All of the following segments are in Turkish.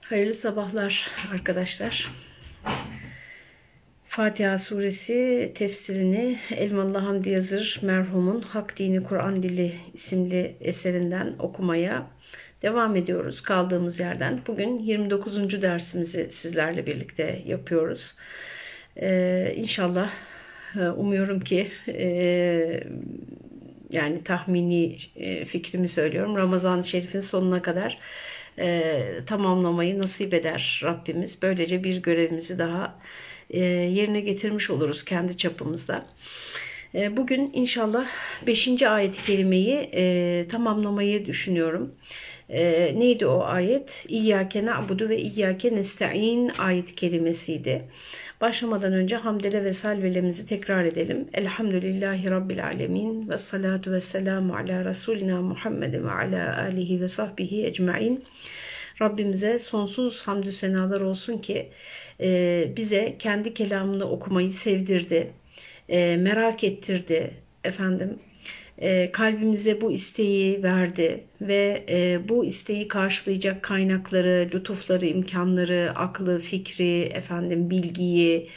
Hayırlı sabahlar arkadaşlar. Fatiha suresi tefsirini Elmalı Hamdi Yazır merhumun Hak Dini Kur'an Dili isimli eserinden okumaya devam ediyoruz kaldığımız yerden. Bugün 29. dersimizi sizlerle birlikte yapıyoruz. Ee, inşallah umuyorum ki e, yani tahmini e, fikrimi söylüyorum. Ramazan-ı Şerif'in sonuna kadar e, tamamlamayı nasip eder Rabbimiz. Böylece bir görevimizi daha e, yerine getirmiş oluruz kendi çapımızda. E, bugün inşallah 5. ayet-i kerimeyi e, tamamlamayı düşünüyorum. E, neydi o ayet? İyyâke na'budu ve iyyâke nesta'in ayet kelimesiydi. Başlamadan önce hamdele ve salvelerimizi tekrar edelim. Elhamdülillahi Rabbil alemin ve salatu ve selamu ala Resulina Muhammedin ve ala alihi ve sahbihi ecmain. Rabbimize sonsuz hamdü senalar olsun ki e, bize kendi kelamını okumayı sevdirdi, e, merak ettirdi efendim e, kalbimize bu isteği verdi ve e, bu isteği karşılayacak kaynakları, lütufları, imkanları, aklı, fikri, efendim bilgiyi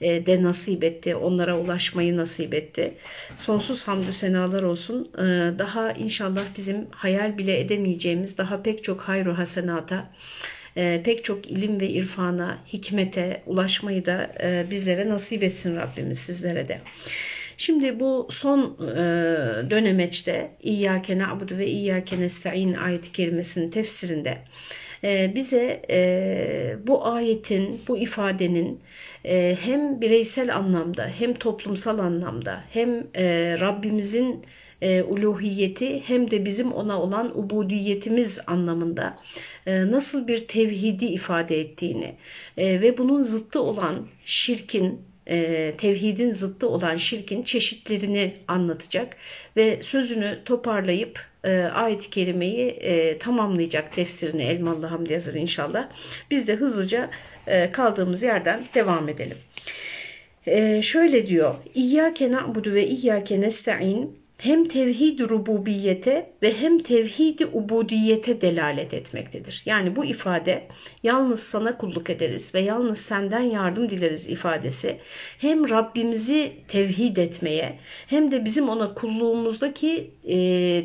e, de nasip etti. Onlara ulaşmayı nasip etti. Sonsuz hamdü senalar olsun. E, daha inşallah bizim hayal bile edemeyeceğimiz daha pek çok hayru hasenata, e, pek çok ilim ve irfana, hikmete ulaşmayı da bizlere nasip etsin Rabbimiz sizlere de. Şimdi bu son e, dönemeçte İyyâke na'budu ve İyyâke nesta'in ayeti kerimesinin tefsirinde e, bize e, bu ayetin, bu ifadenin e, hem bireysel anlamda hem toplumsal anlamda hem e, Rabbimizin e, uluhiyeti hem de bizim ona olan ubudiyetimiz anlamında e, nasıl bir tevhidi ifade ettiğini e, ve bunun zıttı olan şirkin e, tevhidin zıttı olan şirkin çeşitlerini anlatacak ve sözünü toparlayıp e, ayet-i kerimeyi e, tamamlayacak tefsirini Elmalı Hamdi Yazır inşallah. Biz de hızlıca kaldığımız yerden devam edelim. E, şöyle diyor. İyyâke na'budu ve iyyâke nesta'in hem tevhid rububiyete ve hem tevhid ubudiyete delalet etmektedir. Yani bu ifade yalnız sana kulluk ederiz ve yalnız senden yardım dileriz ifadesi hem Rabbimizi tevhid etmeye hem de bizim ona kulluğumuzdaki e,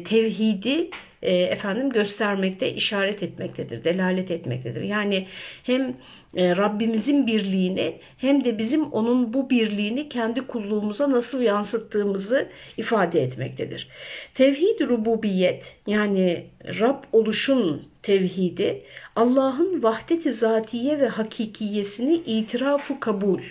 tevhidi e, efendim göstermekte, işaret etmektedir, delalet etmektedir. Yani hem e, Rabbimizin birliğini hem de bizim onun bu birliğini kendi kulluğumuza nasıl yansıttığımızı ifade etmektedir. Tevhid rububiyet yani Rab oluşun tevhidi Allah'ın vahdeti zatiye ve hakikiyesini itirafı kabul.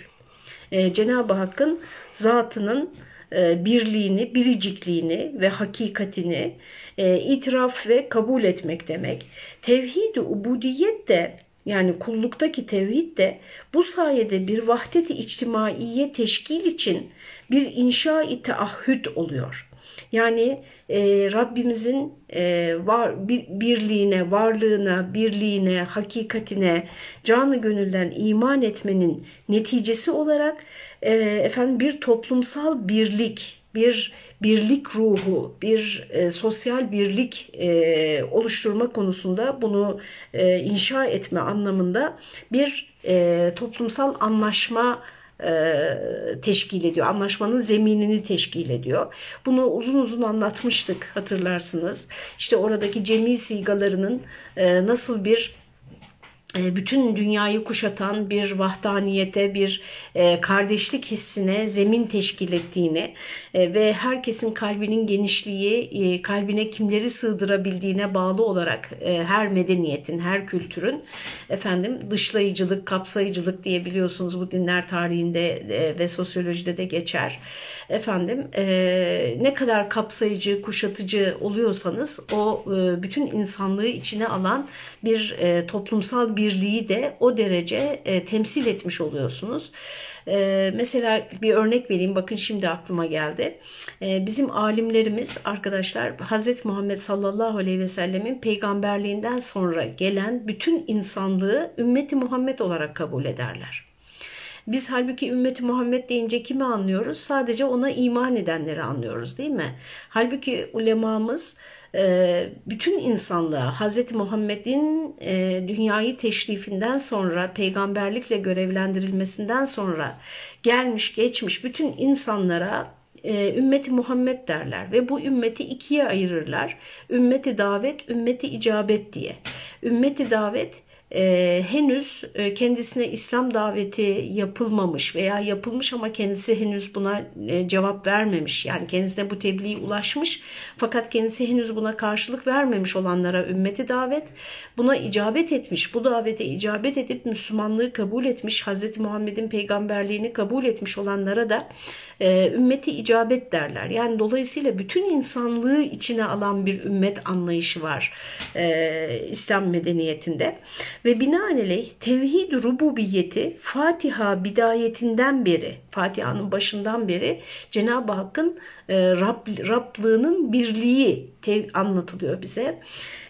Ee, Cenab-ı Hakk'ın zatının e, birliğini, biricikliğini ve hakikatini e, itiraf ve kabul etmek demek. Tevhid-i ubudiyet de yani kulluktaki tevhid de bu sayede bir vahdeti içtimaiye teşkil için bir inşa-i teahhüt oluyor. Yani e, Rabbimizin e, var, bir, birliğine, varlığına, birliğine, hakikatine canı gönülden iman etmenin neticesi olarak e, efendim bir toplumsal birlik, bir birlik ruhu, bir e, sosyal birlik e, oluşturma konusunda bunu e, inşa etme anlamında bir e, toplumsal anlaşma e, teşkil ediyor. Anlaşmanın zeminini teşkil ediyor. Bunu uzun uzun anlatmıştık hatırlarsınız. İşte oradaki cemi sigalarının e, nasıl bir bütün dünyayı kuşatan bir vahdaniyete, bir e, kardeşlik hissine zemin teşkil ettiğini e, ve herkesin kalbinin genişliği, kalbine kimleri sığdırabildiğine bağlı olarak her medeniyetin, her kültürün efendim dışlayıcılık, kapsayıcılık diye biliyorsunuz bu dinler tarihinde ve sosyolojide de geçer. Efendim ne kadar kapsayıcı, kuşatıcı oluyorsanız o bütün insanlığı içine alan bir toplumsal bir birliği de o derece e, temsil etmiş oluyorsunuz. E, mesela bir örnek vereyim. Bakın şimdi aklıma geldi. E, bizim alimlerimiz arkadaşlar Hz. Muhammed sallallahu aleyhi ve sellemin peygamberliğinden sonra gelen bütün insanlığı ümmeti Muhammed olarak kabul ederler. Biz halbuki ümmeti Muhammed deyince kimi anlıyoruz? Sadece ona iman edenleri anlıyoruz değil mi? Halbuki ulemamız bütün insanlığa Hz. Muhammed'in e, dünyayı teşrifinden sonra peygamberlikle görevlendirilmesinden sonra gelmiş geçmiş bütün insanlara e, ümmeti Muhammed derler ve bu ümmeti ikiye ayırırlar. Ümmeti davet, ümmeti icabet diye. Ümmeti davet e, henüz e, kendisine İslam daveti yapılmamış veya yapılmış ama kendisi henüz buna e, cevap vermemiş. Yani kendisine bu tebliğ ulaşmış fakat kendisi henüz buna karşılık vermemiş olanlara ümmeti davet. Buna icabet etmiş, bu davete icabet edip Müslümanlığı kabul etmiş, Hz. Muhammed'in peygamberliğini kabul etmiş olanlara da e, ümmeti icabet derler. Yani dolayısıyla bütün insanlığı içine alan bir ümmet anlayışı var e, İslam medeniyetinde. Ve binaenaleyh tevhid rububiyeti Fatiha bidayetinden beri, Fatiha'nın başından beri Cenab-ı Hakk'ın e, Rab, Rablığının birliği tev, anlatılıyor bize.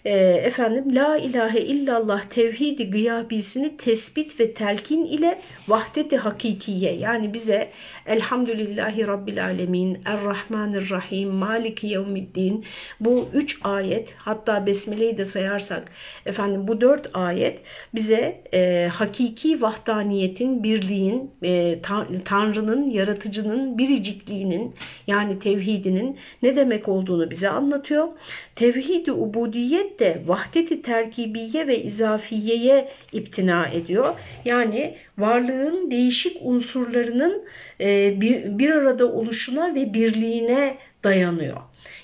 E, efendim La ilahe illallah tevhidi gıyabisini tespit ve telkin ile vahdeti hakikiye yani bize Elhamdülillahi Rabbil Alemin Errahmanirrahim Maliki Yevmiddin bu üç ayet hatta Besmele'yi de sayarsak efendim bu dört ayet bize e, hakiki vahdaniyetin, birliğin, e, Tanrı'nın, yaratıcının biricikliğinin yani tevhidinin ne demek olduğunu bize anlatıyor. Tevhid-i ubudiyet de vahdeti terkibiye ve izafiyeye iptina ediyor. Yani varlığın değişik unsurlarının e, bir, arada oluşuna ve birliğine dayanıyor.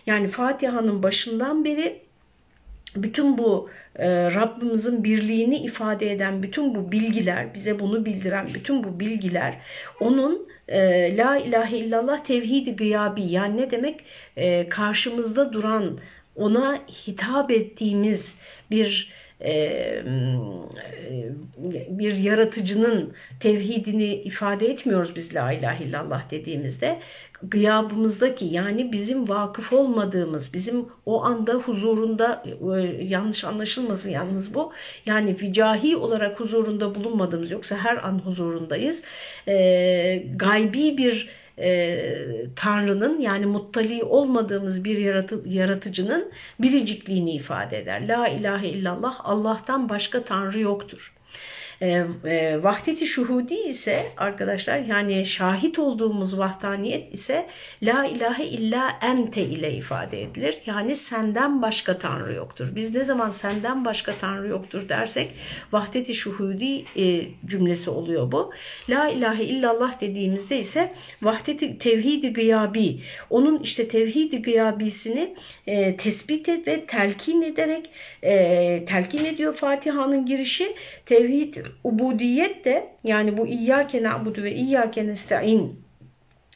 Yani Fatiha'nın başından beri bütün bu e, Rabbimizin birliğini ifade eden bütün bu bilgiler, bize bunu bildiren bütün bu bilgiler onun e, La ilahe illallah tevhidi gıyabi yani ne demek? E, karşımızda duran, ona hitap ettiğimiz bir bir yaratıcının tevhidini ifade etmiyoruz biz la ilahe illallah dediğimizde gıyabımızdaki yani bizim vakıf olmadığımız bizim o anda huzurunda e, yanlış anlaşılmasın yalnız bu yani vicahi olarak huzurunda bulunmadığımız yoksa her an huzurundayız gaybi bir e, Tanrı'nın yani muttali olmadığımız bir yaratı, yaratıcının biricikliğini ifade eder. La ilahe illallah Allah'tan başka Tanrı yoktur. E, e, vahdeti şuhudi ise arkadaşlar yani şahit olduğumuz vahdaniyet ise la ilahe illa ente ile ifade edilir. Yani senden başka Tanrı yoktur. Biz ne zaman senden başka Tanrı yoktur dersek vahdeti şuhudi e, cümlesi oluyor bu. La ilahe illallah dediğimizde ise vahdeti tevhidi gıyabi onun işte tevhidi gıyabisini e, tespit et ve telkin ederek e, telkin ediyor Fatiha'nın girişi tevhid ubudiyet de yani bu İyyâke na'budu ve İyyâke nesta'in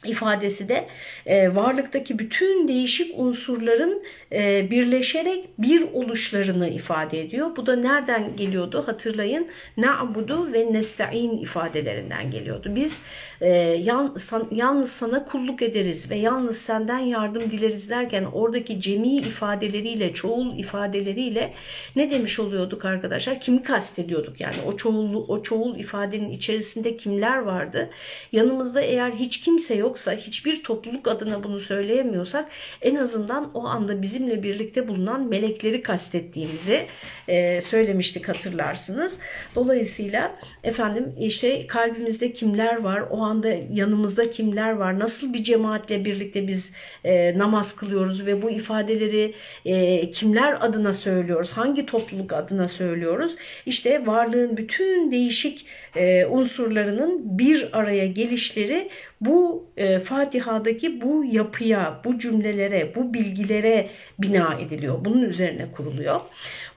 ifadesi de e, varlıktaki bütün değişik unsurların e, birleşerek bir oluşlarını ifade ediyor. Bu da nereden geliyordu hatırlayın. Na'budu ve nesta'in ifadelerinden geliyordu. Biz e, yan, san, yalnız sana kulluk ederiz ve yalnız senden yardım dileriz derken oradaki cemi ifadeleriyle, çoğul ifadeleriyle ne demiş oluyorduk arkadaşlar? Kimi kastediyorduk yani o çoğul, o çoğul ifadenin içerisinde kimler vardı? Yanımızda eğer hiç kimse yok yoksa hiçbir topluluk adına bunu söyleyemiyorsak en azından o anda bizimle birlikte bulunan melekleri kastettiğimizi e, söylemiştik hatırlarsınız. Dolayısıyla efendim işte kalbimizde kimler var, o anda yanımızda kimler var, nasıl bir cemaatle birlikte biz e, namaz kılıyoruz ve bu ifadeleri e, kimler adına söylüyoruz, hangi topluluk adına söylüyoruz? İşte varlığın bütün değişik e, unsurlarının bir araya gelişleri bu e, Fatiha'daki bu yapıya, bu cümlelere, bu bilgilere bina ediliyor. Bunun üzerine kuruluyor.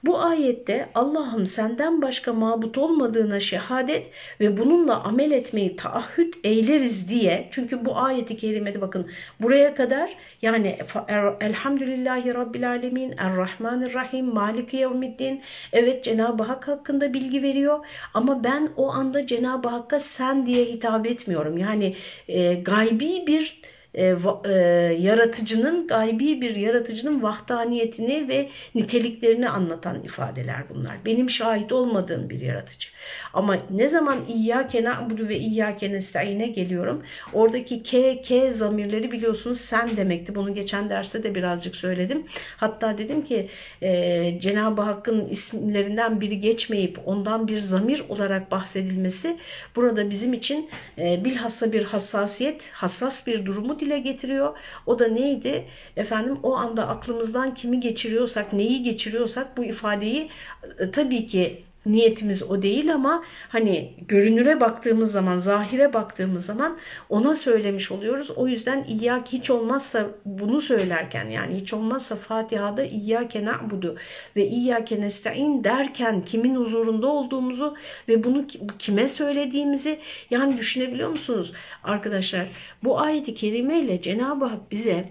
Bu ayette Allah'ım senden başka mabut olmadığına şehadet ve bununla amel etmeyi taahhüt eyleriz diye. Çünkü bu ayeti kerimede bakın buraya kadar yani er, Elhamdülillahi Rabbil Alemin Errahmanirrahim Maliki Yevmiddin evet Cenab-ı Hak hakkında bilgi veriyor ama ben o anda Cenab-ı Hakk'a sen diye hitap etmiyorum. Yani e, gaybi bir e, e, yaratıcının, gaybi bir yaratıcının vahdaniyetini ve niteliklerini anlatan ifadeler bunlar. Benim şahit olmadığım bir yaratıcı. Ama ne zaman İyyâke na'budu ve İyyâke nesta'ine geliyorum. Oradaki K, K zamirleri biliyorsunuz sen demekti. Bunu geçen derste de birazcık söyledim. Hatta dedim ki e, Cenab-ı Hakk'ın isimlerinden biri geçmeyip ondan bir zamir olarak bahsedilmesi burada bizim için e, bilhassa bir hassasiyet, hassas bir durumu dile getiriyor. O da neydi? Efendim o anda aklımızdan kimi geçiriyorsak, neyi geçiriyorsak bu ifadeyi e, tabii ki niyetimiz o değil ama hani görünüre baktığımız zaman, zahire baktığımız zaman ona söylemiş oluyoruz. O yüzden İyyak hiç olmazsa bunu söylerken yani hiç olmazsa Fatiha'da İyyâke na'budu ve İyyâke nesta'in derken kimin huzurunda olduğumuzu ve bunu kime söylediğimizi yani düşünebiliyor musunuz? Arkadaşlar bu ayeti kerimeyle Cenab-ı Hak bize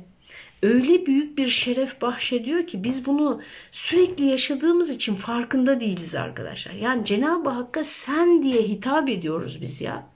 öyle büyük bir şeref bahşediyor ki biz bunu sürekli yaşadığımız için farkında değiliz arkadaşlar. Yani Cenab-ı Hakk'a sen diye hitap ediyoruz biz ya.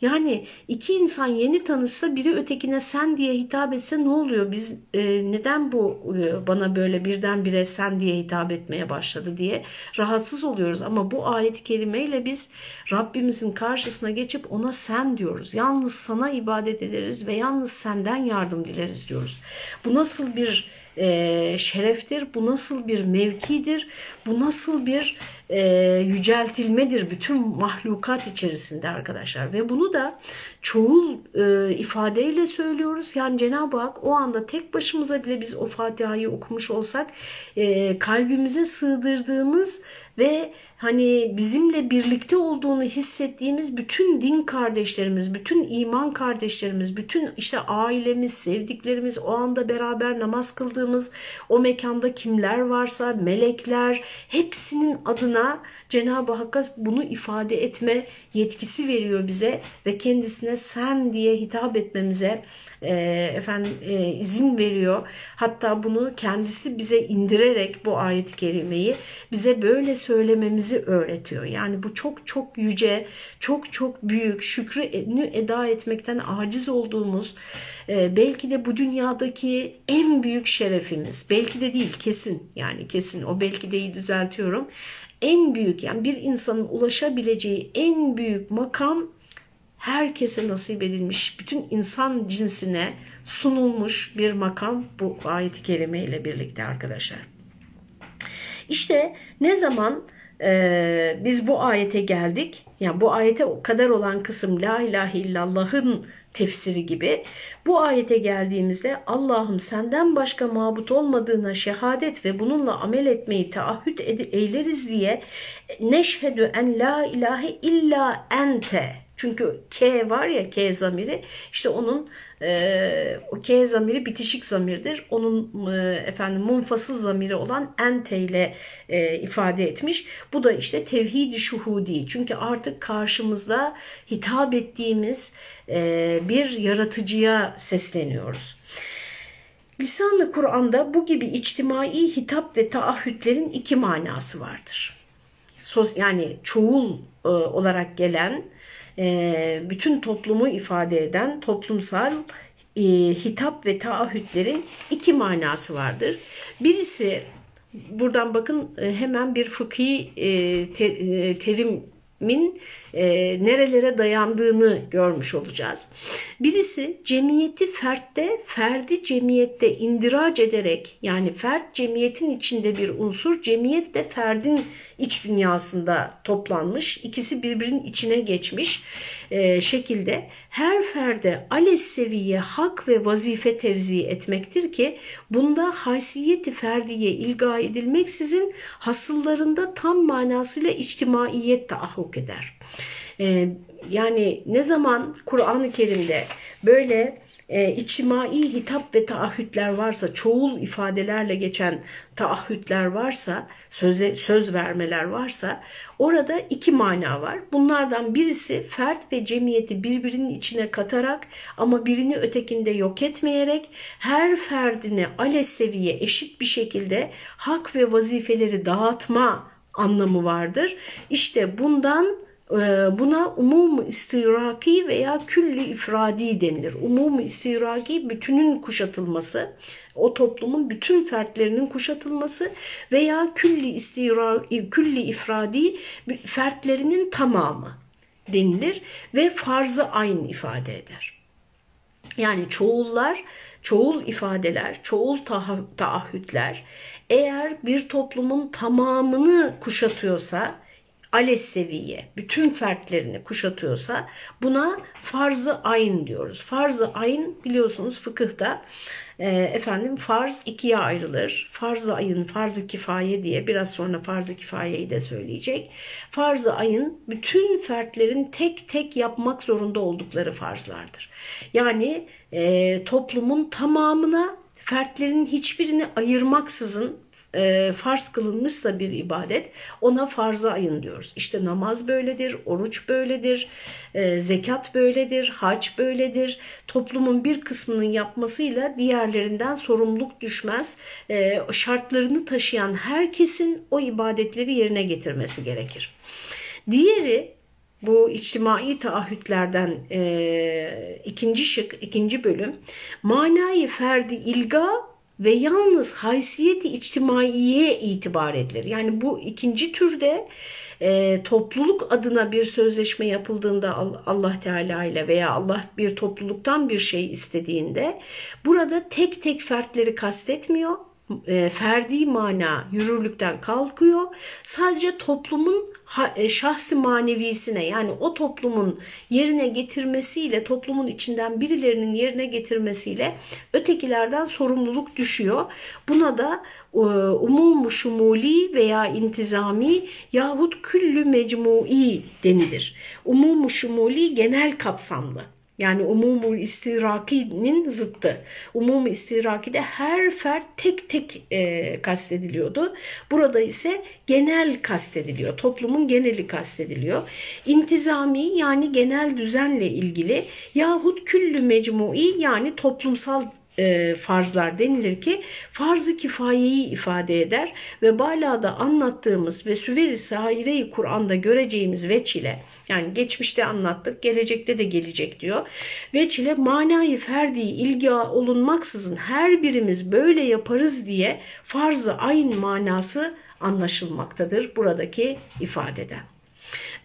Yani iki insan yeni tanışsa biri ötekine sen diye hitap etse ne oluyor? Biz e, neden bu e, bana böyle birdenbire sen diye hitap etmeye başladı diye rahatsız oluyoruz. Ama bu ayet-i kerimeyle biz Rabbimizin karşısına geçip ona sen diyoruz. Yalnız sana ibadet ederiz ve yalnız senden yardım dileriz diyoruz. Bu nasıl bir e, şereftir, bu nasıl bir mevkidir, bu nasıl bir e, yüceltilmedir bütün mahlukat içerisinde arkadaşlar. Ve bunu da çoğul e, ifadeyle söylüyoruz. Yani Cenab-ı Hak o anda tek başımıza bile biz o Fatiha'yı okumuş olsak e, kalbimize sığdırdığımız ve hani bizimle birlikte olduğunu hissettiğimiz bütün din kardeşlerimiz, bütün iman kardeşlerimiz, bütün işte ailemiz, sevdiklerimiz, o anda beraber namaz kıldığımız o mekanda kimler varsa, melekler hepsinin adına Cenab-ı Hakk'a bunu ifade etme yetkisi veriyor bize ve kendisine sen diye hitap etmemize e, efendim e, izin veriyor. Hatta bunu kendisi bize indirerek bu ayet-i kerimeyi bize böyle söylememizi öğretiyor. Yani bu çok çok yüce, çok çok büyük, şükrü eda etmekten aciz olduğumuz e, belki de bu dünyadaki en büyük şerefimiz. Belki de değil kesin yani kesin o belki deyi düzeltiyorum. En büyük yani bir insanın ulaşabileceği en büyük makam herkese nasip edilmiş, bütün insan cinsine sunulmuş bir makam bu ayet-i kerime ile birlikte arkadaşlar. İşte ne zaman e, biz bu ayete geldik, yani bu ayete kadar olan kısım La ilahe illallah'ın tefsiri gibi. Bu ayete geldiğimizde Allah'ım senden başka mabut olmadığına şehadet ve bununla amel etmeyi taahhüt eyleriz diye neşhedü en la ilahe illa ente çünkü K var ya K zamiri işte onun e, o K zamiri bitişik zamirdir. Onun e, efendim munfasıl zamiri olan ente ile e, ifade etmiş. Bu da işte tevhid-i şuhudi. Çünkü artık karşımızda hitap ettiğimiz e, bir yaratıcıya sesleniyoruz. Lisan-ı Kur'an'da bu gibi içtimai hitap ve taahhütlerin iki manası vardır. Yani çoğul e, olarak gelen e, bütün toplumu ifade eden toplumsal e, hitap ve taahhütlerin iki manası vardır. Birisi buradan bakın e, hemen bir fıkhi terim min e, nerelere dayandığını görmüş olacağız. Birisi cemiyeti fertte, ferdi cemiyette indirac ederek yani fert cemiyetin içinde bir unsur, cemiyet de ferdin iç dünyasında toplanmış. İkisi birbirinin içine geçmiş e, şekilde her ferde ales seviye hak ve vazife tevzi etmektir ki bunda haysiyeti ferdiye ilga edilmeksizin hasıllarında tam manasıyla içtimaiyet tahakkuk eder. E, yani ne zaman Kur'an-ı Kerim'de böyle e, içtimai hitap ve taahhütler varsa, çoğul ifadelerle geçen taahhütler varsa, söz, söz vermeler varsa orada iki mana var. Bunlardan birisi fert ve cemiyeti birbirinin içine katarak ama birini ötekinde yok etmeyerek her ferdine ale seviye eşit bir şekilde hak ve vazifeleri dağıtma anlamı vardır. İşte bundan buna umum istiraki veya külli ifradi denilir. Umum istiraki bütünün kuşatılması, o toplumun bütün fertlerinin kuşatılması veya külli istira, külli ifradi fertlerinin tamamı denilir ve farzı aynı ifade eder. Yani çoğullar, çoğul ifadeler, çoğul taahhütler eğer bir toplumun tamamını kuşatıyorsa ales seviye, bütün fertlerini kuşatıyorsa buna farz-ı diyoruz. Farz-ı biliyorsunuz fıkıhta e, efendim farz ikiye ayrılır. Farz-ı ayın farz-ı kifaye diye biraz sonra farz-ı kifayeyi de söyleyecek. Farz-ı ayın bütün fertlerin tek tek yapmak zorunda oldukları farzlardır. Yani e, toplumun tamamına fertlerin hiçbirini ayırmaksızın e, farz kılınmışsa bir ibadet ona farz ayın diyoruz. İşte namaz böyledir, oruç böyledir, e, zekat böyledir, hac böyledir. Toplumun bir kısmının yapmasıyla diğerlerinden sorumluluk düşmez. E, şartlarını taşıyan herkesin o ibadetleri yerine getirmesi gerekir. Diğeri bu içtimai taahhütlerden e, ikinci şık, ikinci bölüm manayı ferdi ilga ve yalnız haysiyeti içtimaiye itibar edilir. Yani bu ikinci türde e, topluluk adına bir sözleşme yapıldığında Allah Teala ile veya Allah bir topluluktan bir şey istediğinde burada tek tek fertleri kastetmiyor. E, ferdi mana yürürlükten kalkıyor. Sadece toplumun e, şahsi manevisine yani o toplumun yerine getirmesiyle toplumun içinden birilerinin yerine getirmesiyle ötekilerden sorumluluk düşüyor. Buna da e, umumu şumuli veya intizami yahut küllü mecmui denilir. Umumu şumuli genel kapsamlı. Yani umumul istirakinin zıttı. Umum istirakide her fert tek tek e, kastediliyordu. Burada ise genel kastediliyor. Toplumun geneli kastediliyor. İntizami yani genel düzenle ilgili yahut küllü mecmui yani toplumsal e, farzlar denilir ki farz-ı kifayeyi ifade eder ve balada anlattığımız ve süveri sahire Kur'an'da göreceğimiz veç ile yani geçmişte anlattık, gelecekte de gelecek diyor. Veç ile manayı ferdi ilgi olunmaksızın her birimiz böyle yaparız diye farz-ı manası anlaşılmaktadır buradaki ifadeden.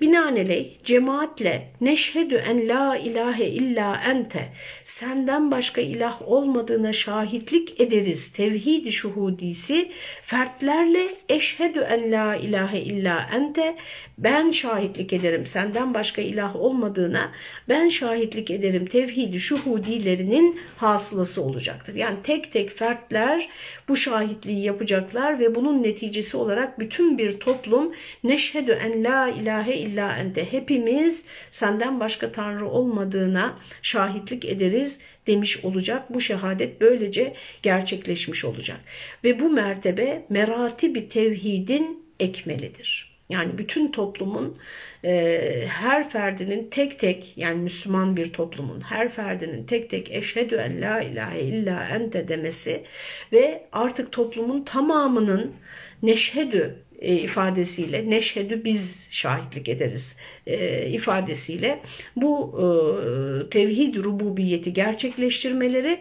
Binaenaleyh cemaatle neşhedü en la ilahe illa ente senden başka ilah olmadığına şahitlik ederiz tevhid-i şuhudisi fertlerle eşhedü en la ilahe illa ente ben şahitlik ederim senden başka ilah olmadığına ben şahitlik ederim tevhid-i şuhudilerinin hasılası olacaktır. Yani tek tek fertler bu şahitliği yapacaklar ve bunun neticesi olarak bütün bir toplum neşhedü en la ilahe illa ente hepimiz senden başka tanrı olmadığına şahitlik ederiz demiş olacak. Bu şehadet böylece gerçekleşmiş olacak. Ve bu mertebe merati tevhidin ekmelidir. Yani bütün toplumun e, her ferdinin tek tek yani Müslüman bir toplumun her ferdinin tek tek eşhedü en la ilahe illa ente demesi ve artık toplumun tamamının neşhedü e, ifadesiyle neşhedü biz şahitlik ederiz e, ifadesiyle bu e, tevhid rububiyeti gerçekleştirmeleri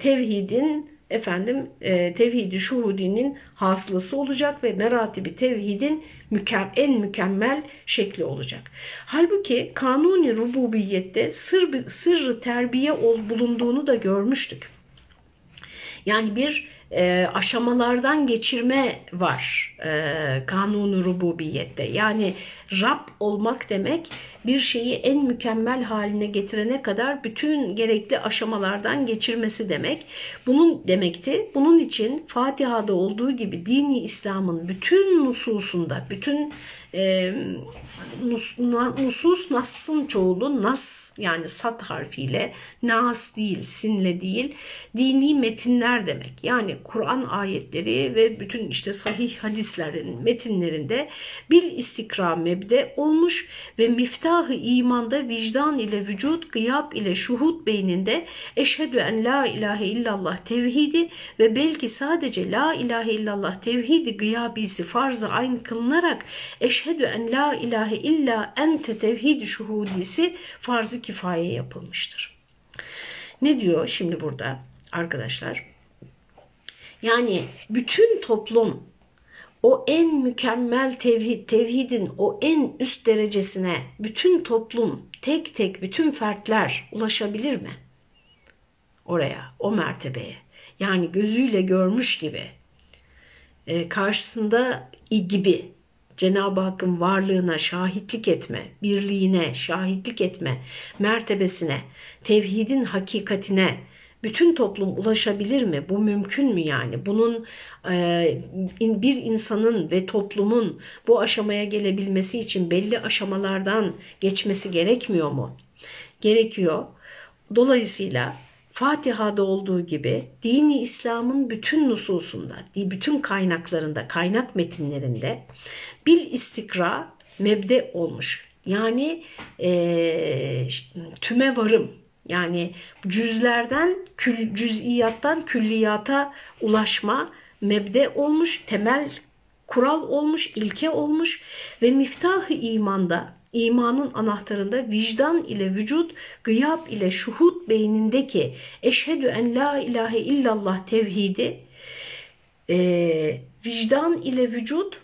tevhidin efendim e, tevhidi şuhudinin hasılası olacak ve meratibi tevhidin en mükemmel şekli olacak. Halbuki kanuni rububiyette sır, sırrı terbiye ol, bulunduğunu da görmüştük. Yani bir e, aşamalardan geçirme var e, kanunu rububiyette. Yani Rab olmak demek bir şeyi en mükemmel haline getirene kadar bütün gerekli aşamalardan geçirmesi demek. Bunun demekti. Bunun için Fatiha'da olduğu gibi dini İslam'ın bütün nususunda, bütün e, nus, nusus Nas'ın çoğulu Nas yani sat harfiyle Nas değil, sinle değil, dini metinler demek. Yani Kur'an ayetleri ve bütün işte sahih hadislerin metinlerinde bil istikra mebde olmuş ve miftahı imanda vicdan ile vücut, gıyab ile şuhud beyninde eşhedü en la ilahe illallah tevhidi ve belki sadece la ilahe illallah tevhidi gıyabisi farzı aynı kılınarak eşhedü en la ilahe illa ente tevhidi şuhudisi farzı kifaye yapılmıştır. Ne diyor şimdi burada arkadaşlar? Yani bütün toplum o en mükemmel tevhid, tevhidin o en üst derecesine bütün toplum, tek tek bütün fertler ulaşabilir mi? Oraya, o mertebeye. Yani gözüyle görmüş gibi, e, karşısında gibi Cenab-ı Hakk'ın varlığına şahitlik etme, birliğine şahitlik etme, mertebesine, tevhidin hakikatine bütün toplum ulaşabilir mi? Bu mümkün mü yani? Bunun e, bir insanın ve toplumun bu aşamaya gelebilmesi için belli aşamalardan geçmesi gerekmiyor mu? Gerekiyor. Dolayısıyla Fatiha'da olduğu gibi dini İslam'ın bütün nususunda, bütün kaynaklarında, kaynak metinlerinde bil istikra mebde olmuş. Yani e, tüme varım, yani cüzlerden, kül, cüz'iyattan külliyata ulaşma mebde olmuş, temel kural olmuş, ilke olmuş ve miftahı imanda imanın anahtarında vicdan ile vücut, gıyab ile şuhud beynindeki eşhedü en la ilahe illallah tevhidi, e, vicdan ile vücut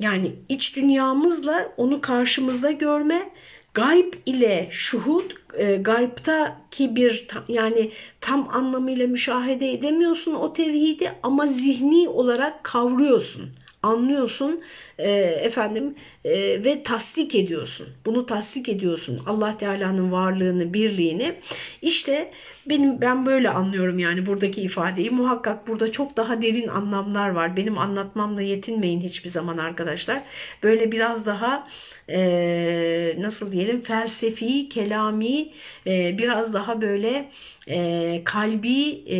yani iç dünyamızla onu karşımızda görme, gayb ile şuhud, e, gaybtaki bir yani tam anlamıyla müşahede edemiyorsun o tevhidi ama zihni olarak kavruyorsun anlıyorsun e, efendim e, ve tasdik ediyorsun. Bunu tasdik ediyorsun. Allah Teala'nın varlığını, birliğini. İşte benim ben böyle anlıyorum yani buradaki ifadeyi. Muhakkak burada çok daha derin anlamlar var. Benim anlatmamla yetinmeyin hiçbir zaman arkadaşlar. Böyle biraz daha e, nasıl diyelim felsefi, kelami, e, biraz daha böyle e, kalbi e,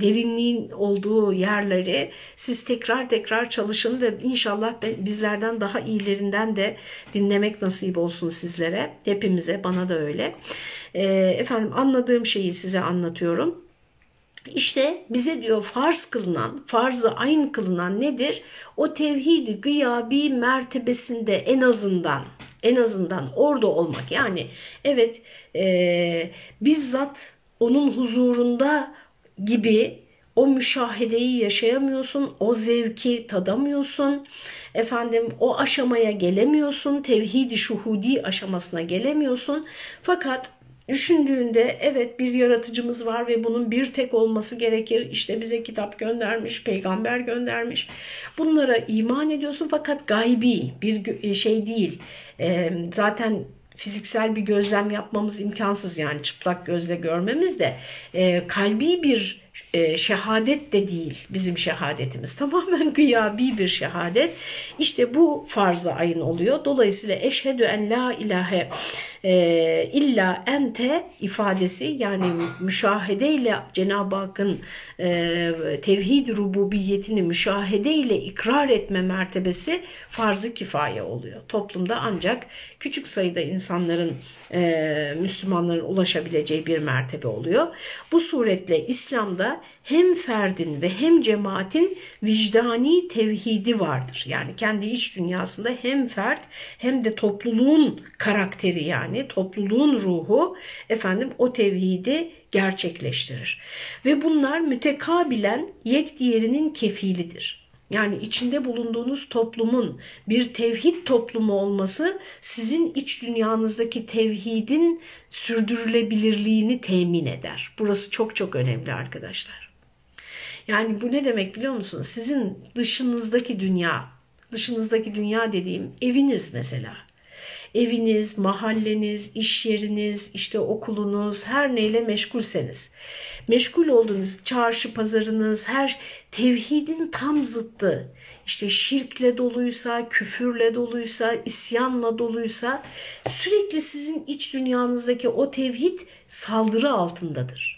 derinliğin olduğu yerleri siz tekrar tekrar çalışın ve inşallah bizlerden daha iyilerinden de dinlemek nasip olsun sizlere. Hepimize, bana da öyle. E, efendim anladığım şeyi size anlatıyorum. İşte bize diyor farz kılınan, farzı aynı kılınan nedir? O tevhidi gıyabi mertebesinde en azından, en azından orada olmak. Yani evet e, bizzat onun huzurunda gibi o müşahedeyi yaşayamıyorsun, o zevki tadamıyorsun, efendim o aşamaya gelemiyorsun, tevhidi şuhudi aşamasına gelemiyorsun. Fakat Düşündüğünde evet bir yaratıcımız var ve bunun bir tek olması gerekir. İşte bize kitap göndermiş, peygamber göndermiş. Bunlara iman ediyorsun fakat gaybi bir şey değil. Zaten fiziksel bir gözlem yapmamız imkansız yani çıplak gözle görmemiz de e, kalbi bir e, şehadet de değil bizim şehadetimiz. Tamamen gıyabi bir şehadet. İşte bu farz-ı ayın oluyor. Dolayısıyla eşhedü en la ilahe e, illa ente ifadesi yani müşahedeyle Cenab-ı Hakk'ın e, tevhid rububiyetini müşahedeyle ikrar etme mertebesi farz-ı kifaye oluyor. Toplumda ancak küçük sayıda insanların e, Müslümanların ulaşabileceği bir mertebe oluyor. Bu suretle İslam'da hem ferdin ve hem cemaatin vicdani tevhidi vardır. Yani kendi iç dünyasında hem fert hem de topluluğun karakteri yani topluluğun ruhu efendim o tevhidi gerçekleştirir. Ve bunlar mütekabilen yek diğerinin kefilidir. Yani içinde bulunduğunuz toplumun bir tevhid toplumu olması sizin iç dünyanızdaki tevhidin sürdürülebilirliğini temin eder. Burası çok çok önemli arkadaşlar. Yani bu ne demek biliyor musunuz? Sizin dışınızdaki dünya, dışınızdaki dünya dediğim eviniz mesela. Eviniz, mahalleniz, iş yeriniz, işte okulunuz, her neyle meşgulseniz meşgul olduğunuz çarşı pazarınız her tevhidin tam zıttı işte şirkle doluysa, küfürle doluysa, isyanla doluysa sürekli sizin iç dünyanızdaki o tevhid saldırı altındadır.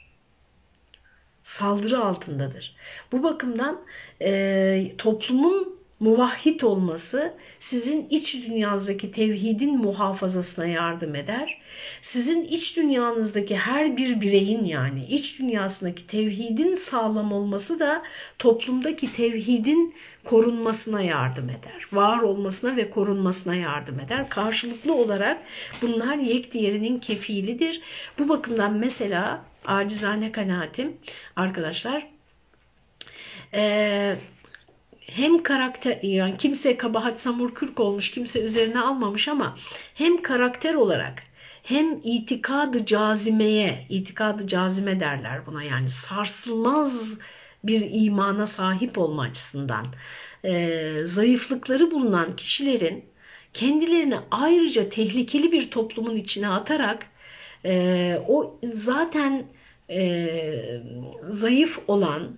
Saldırı altındadır. Bu bakımdan e, toplumun muvahhid olması sizin iç dünyanızdaki tevhidin muhafazasına yardım eder. Sizin iç dünyanızdaki her bir bireyin yani iç dünyasındaki tevhidin sağlam olması da toplumdaki tevhidin korunmasına yardım eder. Var olmasına ve korunmasına yardım eder. Karşılıklı olarak bunlar yek diğerinin kefilidir. Bu bakımdan mesela acizane kanaatim arkadaşlar eee hem karakter yani kimse kabahat samur kürk olmuş kimse üzerine almamış ama hem karakter olarak hem itikadı cazimeye itikadı cazime derler buna yani sarsılmaz bir imana sahip olma açısından e, zayıflıkları bulunan kişilerin kendilerini ayrıca tehlikeli bir toplumun içine atarak e, o zaten e, zayıf olan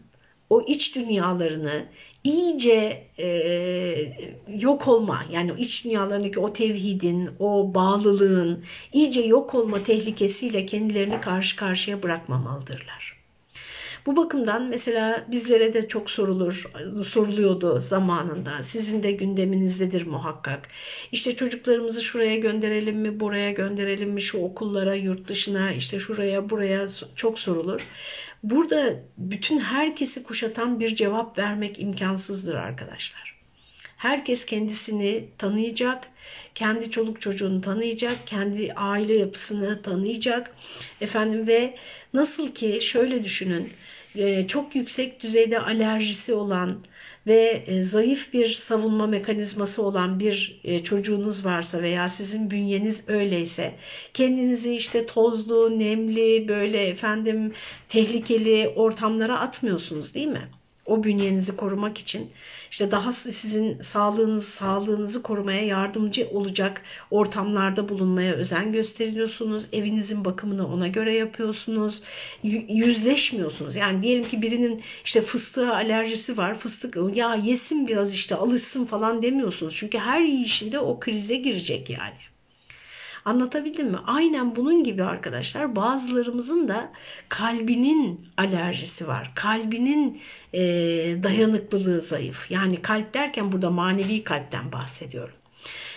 o iç dünyalarını iyice e, yok olma yani iç dünyalarındaki o tevhidin, o bağlılığın iyice yok olma tehlikesiyle kendilerini karşı karşıya bırakmamalıdırlar. Bu bakımdan mesela bizlere de çok sorulur, soruluyordu zamanında. Sizin de gündeminizdedir muhakkak. İşte çocuklarımızı şuraya gönderelim mi, buraya gönderelim mi, şu okullara, yurt dışına, işte şuraya, buraya çok sorulur. Burada bütün herkesi kuşatan bir cevap vermek imkansızdır arkadaşlar. Herkes kendisini tanıyacak, kendi çoluk çocuğunu tanıyacak, kendi aile yapısını tanıyacak. Efendim ve nasıl ki şöyle düşünün, e, çok yüksek düzeyde alerjisi olan ve e, zayıf bir savunma mekanizması olan bir e, çocuğunuz varsa veya sizin bünyeniz öyleyse kendinizi işte tozlu, nemli, böyle efendim tehlikeli ortamlara atmıyorsunuz değil mi? O bünyenizi korumak için işte daha sizin sağlığınız sağlığınızı korumaya yardımcı olacak ortamlarda bulunmaya özen gösteriyorsunuz. Evinizin bakımını ona göre yapıyorsunuz. Yüzleşmiyorsunuz. Yani diyelim ki birinin işte fıstığa alerjisi var. Fıstık ya yesin biraz işte alışsın falan demiyorsunuz. Çünkü her yiyişinde o krize girecek yani. Anlatabildim mi? Aynen bunun gibi arkadaşlar bazılarımızın da kalbinin alerjisi var. Kalbinin e, dayanıklılığı zayıf. Yani kalp derken burada manevi kalpten bahsediyorum.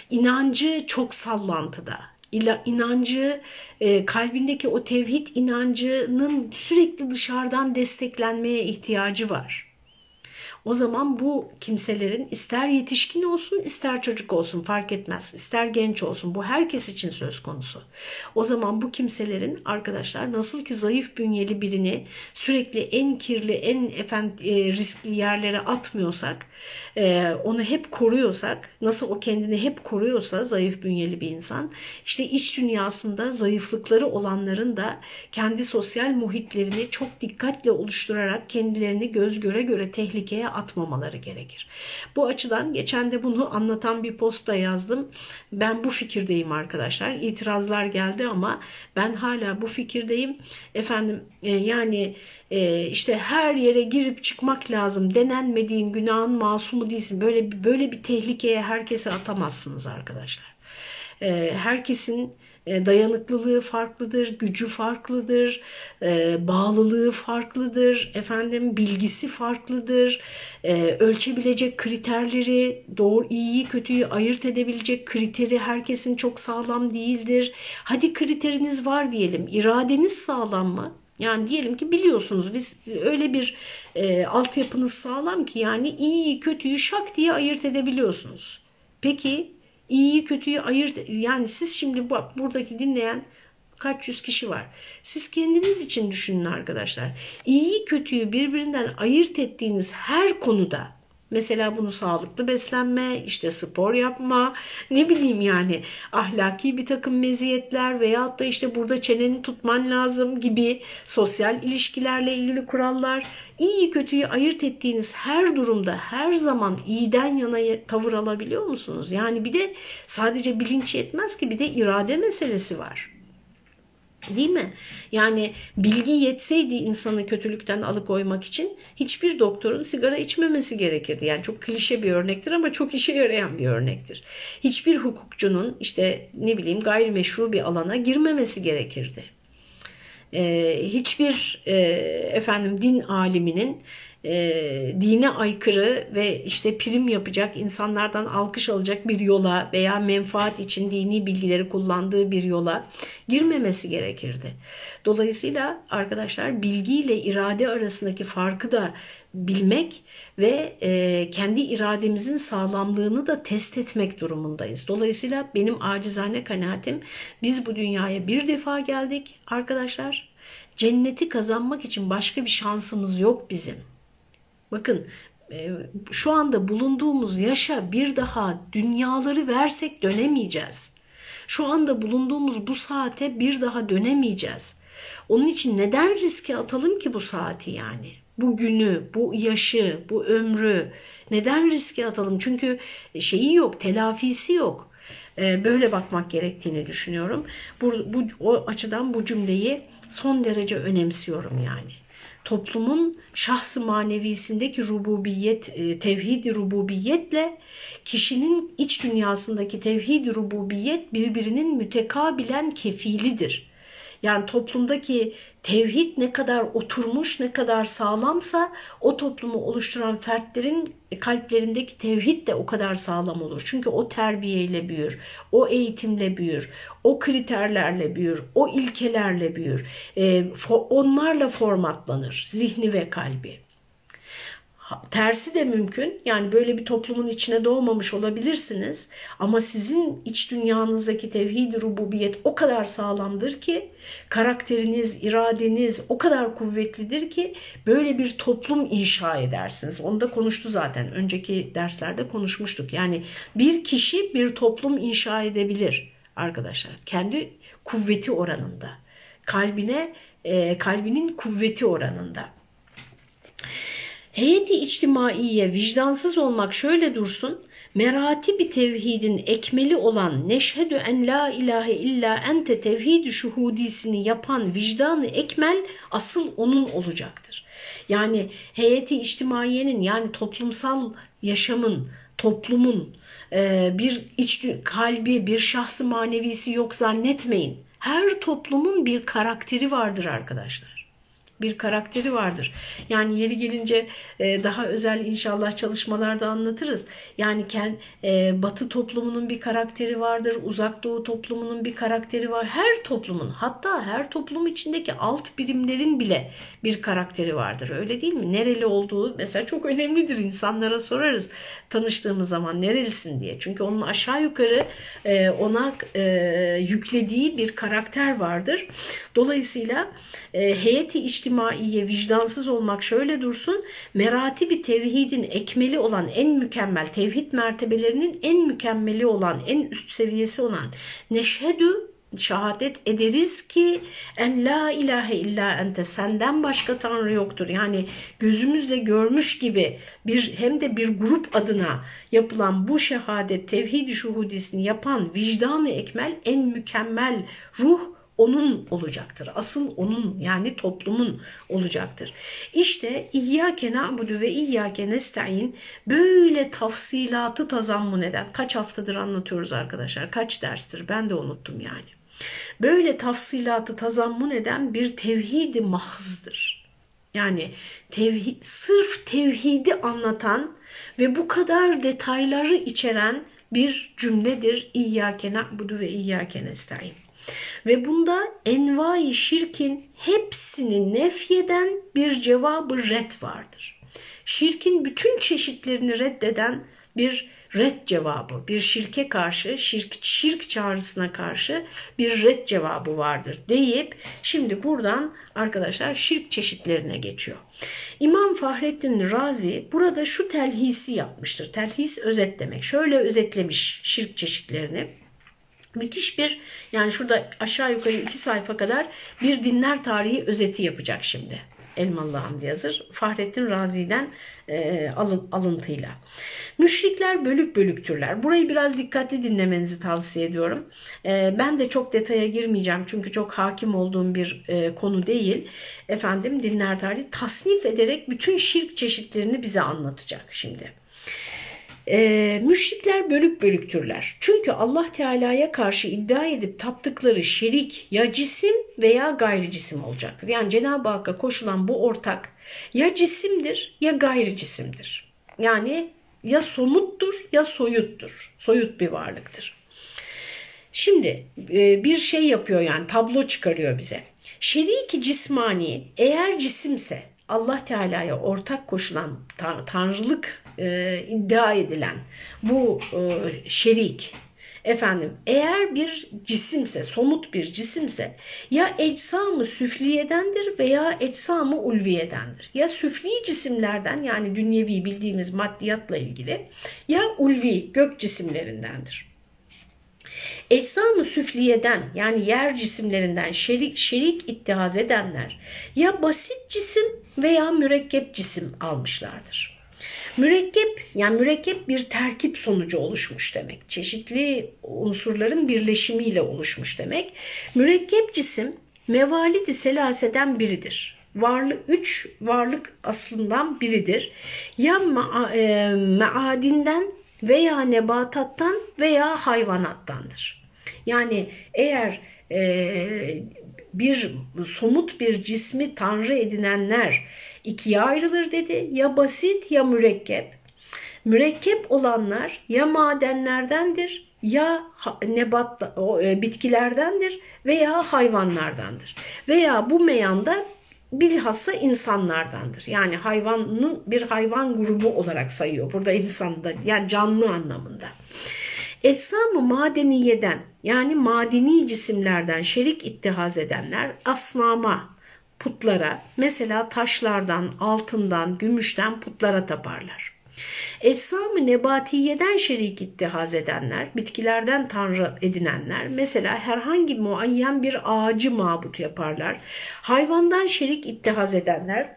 İnancı çok sallantıda. İla, inancı, e, kalbindeki o tevhid inancının sürekli dışarıdan desteklenmeye ihtiyacı var. O zaman bu kimselerin ister yetişkin olsun ister çocuk olsun fark etmez. ister genç olsun bu herkes için söz konusu. O zaman bu kimselerin arkadaşlar nasıl ki zayıf bünyeli birini sürekli en kirli en efendi, e, riskli yerlere atmıyorsak e, onu hep koruyorsak nasıl o kendini hep koruyorsa zayıf bünyeli bir insan işte iç dünyasında zayıflıkları olanların da kendi sosyal muhitlerini çok dikkatle oluşturarak kendilerini göz göre göre tehlikeye atmamaları gerekir. Bu açıdan geçen de bunu anlatan bir posta yazdım. Ben bu fikirdeyim arkadaşlar. İtirazlar geldi ama ben hala bu fikirdeyim. Efendim e, yani e, işte her yere girip çıkmak lazım. Denenmediğin günahın masumu değilsin. Böyle böyle bir tehlikeye herkese atamazsınız arkadaşlar. E, herkesin e, dayanıklılığı farklıdır, gücü farklıdır, e, bağlılığı farklıdır, efendim bilgisi farklıdır, e, ölçebilecek kriterleri, doğru iyiyi kötüyü ayırt edebilecek kriteri herkesin çok sağlam değildir. Hadi kriteriniz var diyelim, iradeniz sağlam mı? Yani diyelim ki biliyorsunuz biz öyle bir e, altyapınız sağlam ki yani iyiyi kötüyü şak diye ayırt edebiliyorsunuz. Peki İyiyi kötüyü ayırt yani siz şimdi bak buradaki dinleyen kaç yüz kişi var. Siz kendiniz için düşünün arkadaşlar. İyiyi kötüyü birbirinden ayırt ettiğiniz her konuda Mesela bunu sağlıklı beslenme, işte spor yapma, ne bileyim yani ahlaki bir takım meziyetler veyahut da işte burada çeneni tutman lazım gibi sosyal ilişkilerle ilgili kurallar. İyi kötüyü ayırt ettiğiniz her durumda her zaman iyiden yana tavır alabiliyor musunuz? Yani bir de sadece bilinç yetmez ki bir de irade meselesi var. Değil mi? Yani bilgi yetseydi insanı kötülükten alıkoymak için hiçbir doktorun sigara içmemesi gerekirdi. Yani çok klişe bir örnektir ama çok işe yarayan bir örnektir. Hiçbir hukukçunun işte ne bileyim gayrimeşru bir alana girmemesi gerekirdi. e, hiçbir e, efendim din aliminin e, dine aykırı ve işte prim yapacak, insanlardan alkış alacak bir yola veya menfaat için dini bilgileri kullandığı bir yola girmemesi gerekirdi. Dolayısıyla arkadaşlar bilgi ile irade arasındaki farkı da bilmek ve e, kendi irademizin sağlamlığını da test etmek durumundayız. Dolayısıyla benim acizane kanaatim biz bu dünyaya bir defa geldik arkadaşlar. Cenneti kazanmak için başka bir şansımız yok bizim. Bakın e, şu anda bulunduğumuz yaşa bir daha dünyaları versek dönemeyeceğiz. Şu anda bulunduğumuz bu saate bir daha dönemeyeceğiz. Onun için neden riske atalım ki bu saati yani? Bu günü, bu yaşı, bu ömrü neden riske atalım? Çünkü şeyi yok, telafisi yok. E, böyle bakmak gerektiğini düşünüyorum. Bu, bu o açıdan bu cümleyi son derece önemsiyorum yani toplumun şahsı manevisindeki rububiyet, e, tevhid-i rububiyetle kişinin iç dünyasındaki tevhid-i rububiyet birbirinin mütekabilen kefilidir. Yani toplumdaki tevhid ne kadar oturmuş, ne kadar sağlamsa o toplumu oluşturan fertlerin kalplerindeki tevhid de o kadar sağlam olur. Çünkü o terbiyeyle büyür, o eğitimle büyür, o kriterlerle büyür, o ilkelerle büyür. Ee, onlarla formatlanır zihni ve kalbi. Tersi de mümkün. Yani böyle bir toplumun içine doğmamış olabilirsiniz. Ama sizin iç dünyanızdaki tevhid rububiyet o kadar sağlamdır ki karakteriniz, iradeniz o kadar kuvvetlidir ki böyle bir toplum inşa edersiniz. Onu da konuştu zaten. Önceki derslerde konuşmuştuk. Yani bir kişi bir toplum inşa edebilir arkadaşlar. Kendi kuvveti oranında. Kalbine, e, kalbinin kuvveti oranında. Heyeti içtimaiye vicdansız olmak şöyle dursun, merati bir tevhidin ekmeli olan neşhedü en la ilahe illa ente tevhid şuhudisini yapan vicdanı ekmel asıl onun olacaktır. Yani heyeti içtimaiyenin yani toplumsal yaşamın, toplumun e, bir iç kalbi, bir şahsı manevisi yok zannetmeyin. Her toplumun bir karakteri vardır arkadaşlar bir karakteri vardır. Yani yeri gelince e, daha özel inşallah çalışmalarda anlatırız. Yani e, Batı toplumunun bir karakteri vardır, Uzak Doğu toplumunun bir karakteri var. Her toplumun, hatta her toplum içindeki alt birimlerin bile bir karakteri vardır. Öyle değil mi? Nereli olduğu mesela çok önemlidir. İnsanlara sorarız tanıştığımız zaman nerelisin diye. Çünkü onun aşağı yukarı e, ona yüklediği bir karakter vardır. Dolayısıyla heyeti işte içtimaiye, vicdansız olmak şöyle dursun. Merati bir tevhidin ekmeli olan en mükemmel, tevhid mertebelerinin en mükemmeli olan, en üst seviyesi olan neşhedü şehadet ederiz ki en la ilahe illa ente senden başka tanrı yoktur. Yani gözümüzle görmüş gibi bir hem de bir grup adına yapılan bu şehadet tevhid-i şuhudisini yapan vicdanı ekmel en mükemmel ruh onun olacaktır. Asıl onun yani toplumun olacaktır. İşte İyyâke na'budu ve İyyâke nesta'in böyle tafsilatı tazammun eden kaç haftadır anlatıyoruz arkadaşlar kaç derstir ben de unuttum yani. Böyle tafsilatı tazammun eden bir tevhidi mahzdır. Yani tevhid, sırf tevhidi anlatan ve bu kadar detayları içeren bir cümledir. İyyâke na'budu ve İyyâke nesta'in. Ve bunda envai şirkin hepsini nefyeden bir cevabı red vardır. Şirkin bütün çeşitlerini reddeden bir red cevabı, bir şirke karşı, şirk, şirk çağrısına karşı bir red cevabı vardır deyip şimdi buradan arkadaşlar şirk çeşitlerine geçiyor. İmam Fahrettin Razi burada şu telhisi yapmıştır. Telhis özet demek. Şöyle özetlemiş şirk çeşitlerini. Müthiş bir yani şurada aşağı yukarı iki sayfa kadar bir dinler tarihi özeti yapacak şimdi. Elmalı Hamdi yazır. Fahrettin Razi'den e, alın, alıntıyla. Müşrikler bölük bölüktürler. Burayı biraz dikkatli dinlemenizi tavsiye ediyorum. E, ben de çok detaya girmeyeceğim çünkü çok hakim olduğum bir e, konu değil. Efendim dinler tarihi tasnif ederek bütün şirk çeşitlerini bize anlatacak şimdi. E, müşrikler bölük bölüktürler. Çünkü Allah Teala'ya karşı iddia edip taptıkları şerik ya cisim veya gayri cisim olacaktır. Yani Cenab-ı Hakk'a koşulan bu ortak ya cisimdir ya gayri cisimdir. Yani ya somuttur ya soyuttur. Soyut bir varlıktır. Şimdi e, bir şey yapıyor yani tablo çıkarıyor bize. Şeriki cismani eğer cisimse Allah Teala'ya ortak koşulan tanrılık e, iddia edilen bu e, şerik efendim eğer bir cisimse somut bir cisimse ya ecsamı süfliyedendir veya ecsamı ulviyedendir. Ya süfli cisimlerden yani dünyevi bildiğimiz maddiyatla ilgili ya ulvi gök cisimlerindendir. Eczam-ı süfliyeden yani yer cisimlerinden şerik, şerik ittihaz edenler ya basit cisim veya mürekkep cisim almışlardır. Mürekkep yani mürekkep bir terkip sonucu oluşmuş demek. Çeşitli unsurların birleşimiyle oluşmuş demek. Mürekkep cisim mevalidi selaseden biridir. Varlık üç varlık aslından biridir. Ya ma, e, meadinden veya nebatattan veya hayvanattandır. Yani eğer e, bir somut bir cismi tanrı edinenler ikiye ayrılır dedi. Ya basit ya mürekkep. Mürekkep olanlar ya madenlerdendir ya nebat e, bitkilerdendir veya hayvanlardandır. Veya bu meyanda bilhassa insanlardandır. Yani hayvanın bir hayvan grubu olarak sayıyor. Burada insanda yani canlı anlamında. Etsam-ı madeniyeden yani madeni cisimlerden şerik ittihaz edenler asnama, putlara mesela taşlardan, altından, gümüşten putlara taparlar. Efsam-ı nebatiyeden şerik ittihaz edenler, bitkilerden tanrı edinenler, mesela herhangi muayyen bir ağacı mabut yaparlar. Hayvandan şerik ittihaz edenler,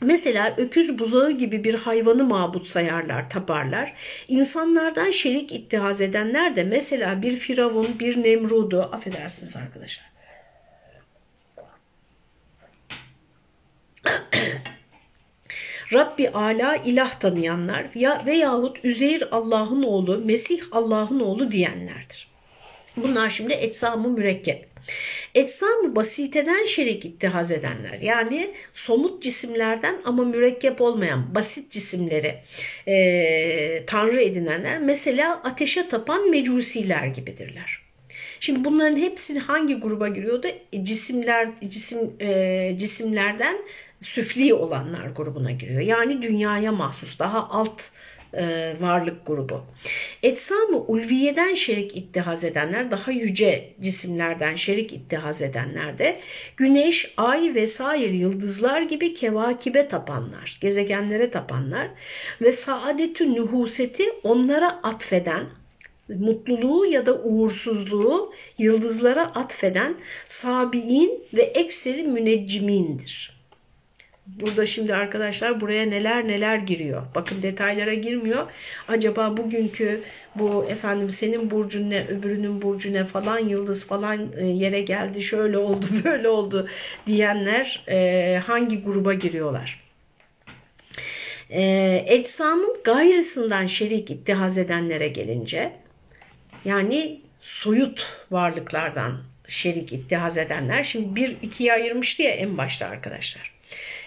Mesela öküz buzağı gibi bir hayvanı mabut sayarlar, taparlar. İnsanlardan şerik ittihaz edenler de mesela bir firavun, bir nemrudu, affedersiniz arkadaşlar. Rabbi Ala ilah tanıyanlar ya veyahut Üzeyir Allah'ın oğlu, Mesih Allah'ın oğlu diyenlerdir. Bunlar şimdi etsam-ı mürekkep. Etsam-ı basiteden şerik ittihaz edenler yani somut cisimlerden ama mürekkep olmayan basit cisimleri e, tanrı edinenler mesela ateşe tapan mecusiler gibidirler. Şimdi bunların hepsi hangi gruba giriyordu? E, cisimler cisim e, cisimlerden süfli olanlar grubuna giriyor. Yani dünyaya mahsus daha alt e, varlık grubu. Etsam-ı ulviyeden şerik ittihaz edenler, daha yüce cisimlerden şerik ittihaz edenler de güneş, ay vesaire yıldızlar gibi kevakibe tapanlar, gezegenlere tapanlar ve saadetü nühuseti onlara atfeden, mutluluğu ya da uğursuzluğu yıldızlara atfeden sabiin ve ekseri müneccimindir. Burada şimdi arkadaşlar buraya neler neler giriyor. Bakın detaylara girmiyor. Acaba bugünkü bu efendim senin burcun ne, öbürünün burcu ne falan yıldız falan e, yere geldi, şöyle oldu, böyle oldu diyenler e, hangi gruba giriyorlar? E, ecsamın gayrısından şerik ittihaz edenlere gelince yani soyut varlıklardan şerik ittihaz edenler şimdi bir ikiye ayırmıştı ya en başta arkadaşlar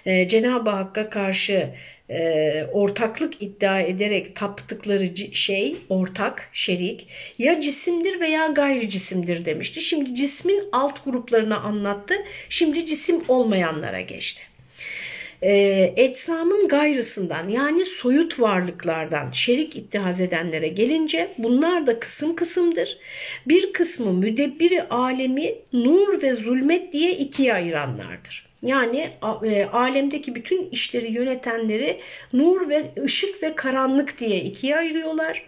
e, Cenab-ı Hakk'a karşı e, ortaklık iddia ederek taptıkları şey ortak, şerik ya cisimdir veya gayri cisimdir demişti. Şimdi cismin alt gruplarını anlattı. Şimdi cisim olmayanlara geçti. Etsamın gayrısından yani soyut varlıklardan şerik ittihaz edenlere gelince bunlar da kısım kısımdır. Bir kısmı müdebbiri alemi nur ve zulmet diye ikiye ayıranlardır. Yani e, alemdeki bütün işleri yönetenleri nur ve ışık ve karanlık diye ikiye ayırıyorlar.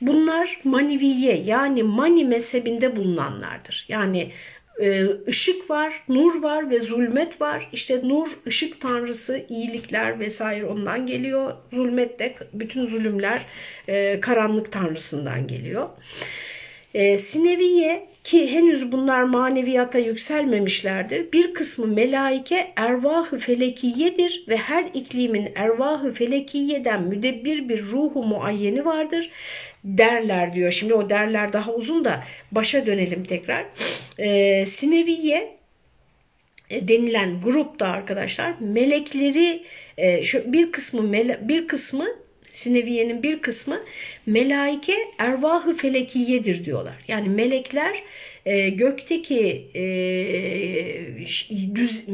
Bunlar maniviye yani mani mezhebinde bulunanlardır. Yani e, ışık var, nur var ve zulmet var. İşte nur ışık tanrısı, iyilikler vesaire ondan geliyor. Zulmet de bütün zulümler e, karanlık tanrısından geliyor. Sineviye ki henüz bunlar maneviyata yükselmemişlerdir. Bir kısmı melaike ervahı felekiyedir ve her iklimin ervahı felekiyeden müdebbir bir ruhu muayyeni vardır derler diyor. Şimdi o derler daha uzun da başa dönelim tekrar. Ee, Sineviye e, denilen grupta arkadaşlar melekleri e, bir kısmı bir kısmı Sineviye'nin bir kısmı melaike ervahı felekiyedir diyorlar. Yani melekler e, gökteki e, düz,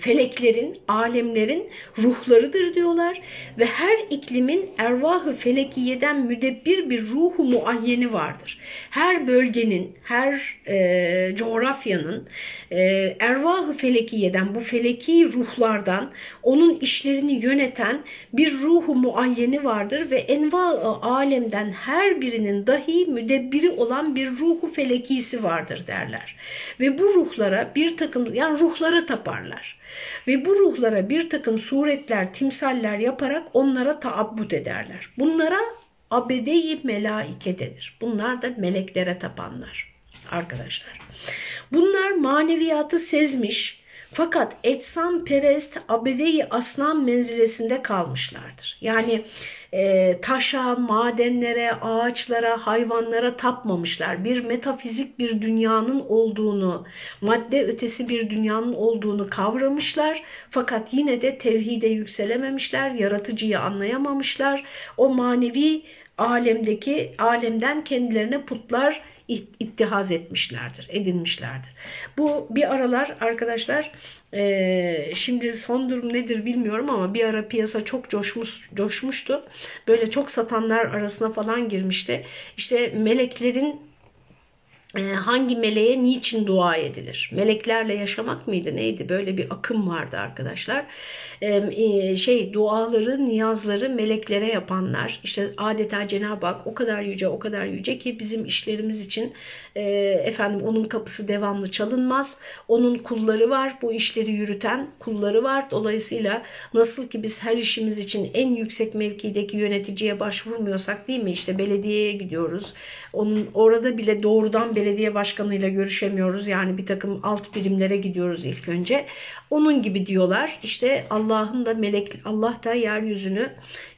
feleklerin, alemlerin ruhlarıdır diyorlar. Ve her iklimin ervahı felekiyeden müdebbir bir ruhu muayyeni vardır. Her bölgenin, her e, coğrafyanın e, ervahı felekiyeden, bu feleki ruhlardan onun işlerini yöneten bir ruhu muayyeni vardır ve enva alemden her birinin dahi müdebbiri olan bir ruhu felekisi vardır derler. Ve bu ruhlara bir takım yani ruhlara taparlar. Ve bu ruhlara bir takım suretler, timsaller yaparak onlara taabbut ederler. Bunlara abedeyi melaike denir. Bunlar da meleklere tapanlar arkadaşlar. Bunlar maneviyatı sezmiş fakat etsan perest abedeyi aslan menzilesinde kalmışlardır. Yani e, taşa, madenlere, ağaçlara, hayvanlara tapmamışlar. Bir metafizik bir dünyanın olduğunu, madde ötesi bir dünyanın olduğunu kavramışlar. Fakat yine de tevhide yükselememişler, yaratıcıyı anlayamamışlar. O manevi alemdeki alemden kendilerine putlar ittihaz etmişlerdir, edinmişlerdir. Bu bir aralar arkadaşlar e, şimdi son durum nedir bilmiyorum ama bir ara piyasa çok coşmuş, coşmuştu. Böyle çok satanlar arasına falan girmişti. İşte meleklerin hangi meleğe niçin dua edilir? Meleklerle yaşamak mıydı neydi? Böyle bir akım vardı arkadaşlar. Ee, e, şey duaları, niyazları meleklere yapanlar. İşte adeta Cenab-ı Hak o kadar yüce, o kadar yüce ki bizim işlerimiz için e, efendim onun kapısı devamlı çalınmaz. Onun kulları var, bu işleri yürüten kulları var. Dolayısıyla nasıl ki biz her işimiz için en yüksek mevkideki yöneticiye başvurmuyorsak değil mi? İşte belediyeye gidiyoruz. Onun orada bile doğrudan belediye başkanıyla görüşemiyoruz. Yani bir takım alt birimlere gidiyoruz ilk önce. Onun gibi diyorlar. İşte Allah'ın da melek Allah da yeryüzünü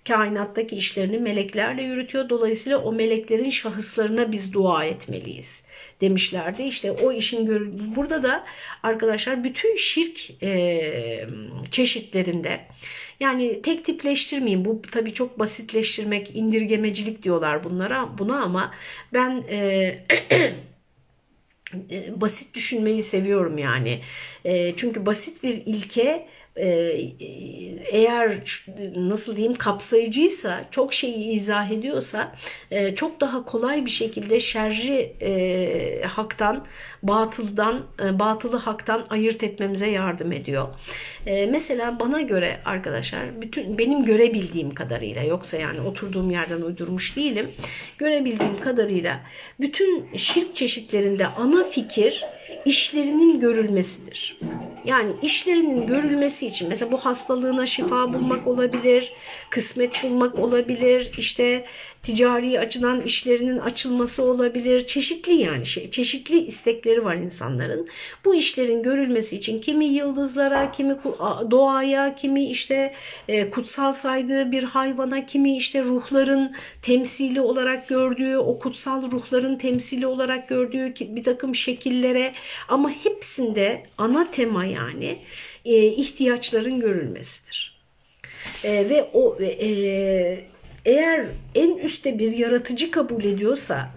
kainattaki işlerini meleklerle yürütüyor. Dolayısıyla o meleklerin şahıslarına biz dua etmeliyiz demişlerdi. İşte o işin burada da arkadaşlar bütün şirk e, çeşitlerinde yani tek tipleştirmeyeyim. Bu tabii çok basitleştirmek, indirgemecilik diyorlar bunlara buna ama ben e, basit düşünmeyi seviyorum yani. E, çünkü basit bir ilke eğer nasıl diyeyim kapsayıcıysa, çok şeyi izah ediyorsa e, çok daha kolay bir şekilde şerri e, haktan, batıldan, e, batılı haktan ayırt etmemize yardım ediyor. Mesela bana göre arkadaşlar, bütün benim görebildiğim kadarıyla, yoksa yani oturduğum yerden uydurmuş değilim, görebildiğim kadarıyla bütün şirk çeşitlerinde ana fikir işlerinin görülmesidir. Yani işlerinin görülmesi için mesela bu hastalığına şifa bulmak olabilir, kısmet bulmak olabilir, işte ticari açıdan işlerinin açılması olabilir. Çeşitli yani şey, çeşitli istekleri var insanların. Bu işlerin görülmesi için kimi yıldızlara, kimi doğaya, kimi işte e, kutsal saydığı bir hayvana, kimi işte ruhların temsili olarak gördüğü, o kutsal ruhların temsili olarak gördüğü bir takım şekillere ama hepsinde ana tema yani e, ihtiyaçların görülmesidir. E, ve o e, eğer en üstte bir yaratıcı kabul ediyorsa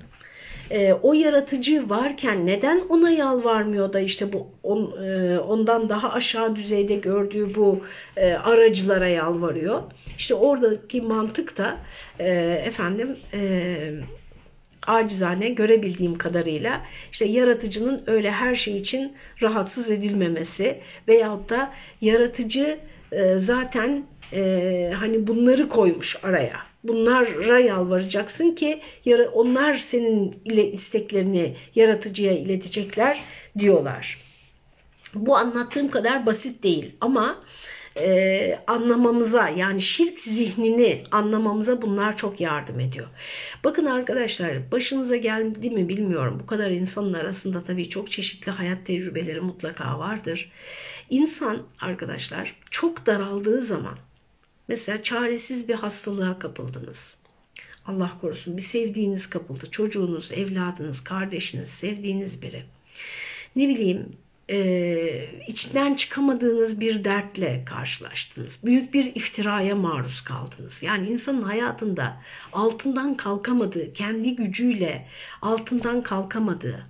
e, o yaratıcı varken neden ona yalvarmıyor da işte bu on, e, ondan daha aşağı düzeyde gördüğü bu e, aracılara yalvarıyor. İşte oradaki mantık da e, efendim e, acizane görebildiğim kadarıyla işte yaratıcının öyle her şey için rahatsız edilmemesi veyahut da yaratıcı e, zaten e, hani bunları koymuş araya bunlara yalvaracaksın ki onlar senin ile isteklerini yaratıcıya iletecekler diyorlar. Bu anlattığım kadar basit değil ama e, anlamamıza yani şirk zihnini anlamamıza bunlar çok yardım ediyor. Bakın arkadaşlar başınıza geldi mi bilmiyorum. Bu kadar insanın arasında tabii çok çeşitli hayat tecrübeleri mutlaka vardır. İnsan arkadaşlar çok daraldığı zaman mesela çaresiz bir hastalığa kapıldınız. Allah korusun bir sevdiğiniz kapıldı. Çocuğunuz, evladınız, kardeşiniz, sevdiğiniz biri. Ne bileyim e, içinden çıkamadığınız bir dertle karşılaştınız. Büyük bir iftiraya maruz kaldınız. Yani insanın hayatında altından kalkamadığı, kendi gücüyle altından kalkamadığı,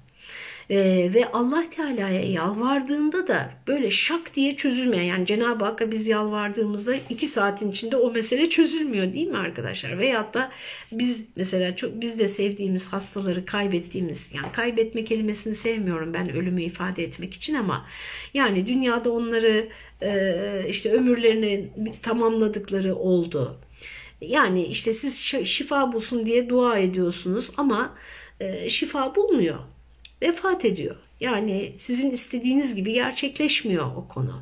ee, ve Allah Teala'ya yalvardığında da böyle şak diye çözülmeyen yani Cenab-ı Hakk'a biz yalvardığımızda iki saatin içinde o mesele çözülmüyor değil mi arkadaşlar? Veyahut da biz mesela çok biz de sevdiğimiz hastaları kaybettiğimiz yani kaybetme kelimesini sevmiyorum ben ölümü ifade etmek için ama yani dünyada onları e, işte ömürlerini tamamladıkları oldu. Yani işte siz şifa bulsun diye dua ediyorsunuz ama e, şifa bulmuyor vefat ediyor. Yani sizin istediğiniz gibi gerçekleşmiyor o konu.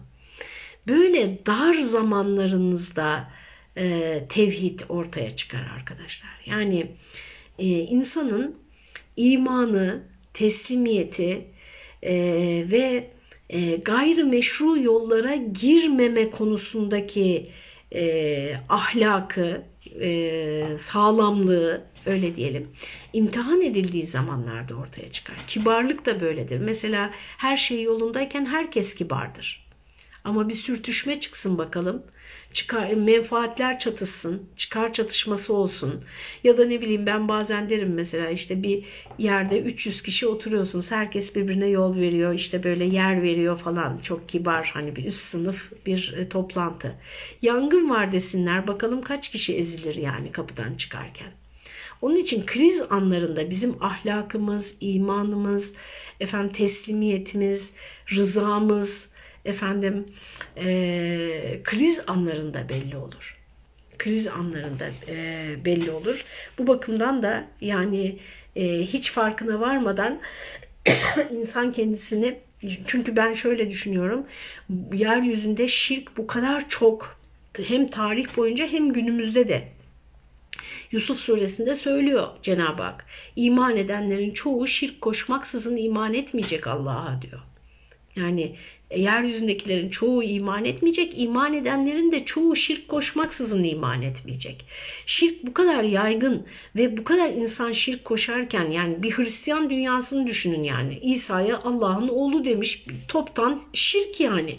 Böyle dar zamanlarınızda e, tevhid ortaya çıkar arkadaşlar. Yani e, insanın imanı, teslimiyeti e, ve e, gayrimeşru yollara girmeme konusundaki e, ahlakı, e, sağlamlığı öyle diyelim imtihan edildiği zamanlarda ortaya çıkar. Kibarlık da böyledir. Mesela her şey yolundayken herkes kibardır. Ama bir sürtüşme çıksın bakalım çıkar menfaatler çatışsın, çıkar çatışması olsun. Ya da ne bileyim ben bazen derim mesela işte bir yerde 300 kişi oturuyorsunuz. Herkes birbirine yol veriyor. işte böyle yer veriyor falan. Çok kibar hani bir üst sınıf bir e, toplantı. Yangın var desinler. Bakalım kaç kişi ezilir yani kapıdan çıkarken. Onun için kriz anlarında bizim ahlakımız, imanımız, efendim teslimiyetimiz, rızamız, efendim e, kriz anlarında belli olur. Kriz anlarında e, belli olur. Bu bakımdan da yani e, hiç farkına varmadan insan kendisini çünkü ben şöyle düşünüyorum. Yeryüzünde şirk bu kadar çok hem tarih boyunca hem günümüzde de Yusuf suresinde söylüyor Cenab-ı Hak. İman edenlerin çoğu şirk koşmaksızın iman etmeyecek Allah'a diyor. Yani yeryüzündekilerin çoğu iman etmeyecek, iman edenlerin de çoğu şirk koşmaksızın iman etmeyecek. Şirk bu kadar yaygın ve bu kadar insan şirk koşarken yani bir Hristiyan dünyasını düşünün yani. İsa'ya Allah'ın oğlu demiş toptan şirk yani.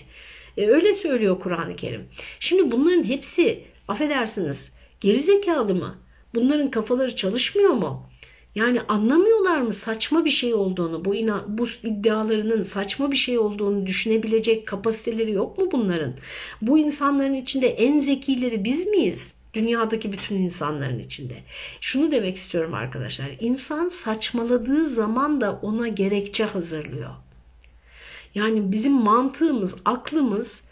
E, öyle söylüyor Kur'an-ı Kerim. Şimdi bunların hepsi affedersiniz gerizekalı mı? Bunların kafaları çalışmıyor mu? Yani anlamıyorlar mı saçma bir şey olduğunu, bu ina, bu iddialarının saçma bir şey olduğunu düşünebilecek kapasiteleri yok mu bunların? Bu insanların içinde en zekileri biz miyiz? Dünyadaki bütün insanların içinde. Şunu demek istiyorum arkadaşlar. İnsan saçmaladığı zaman da ona gerekçe hazırlıyor. Yani bizim mantığımız, aklımız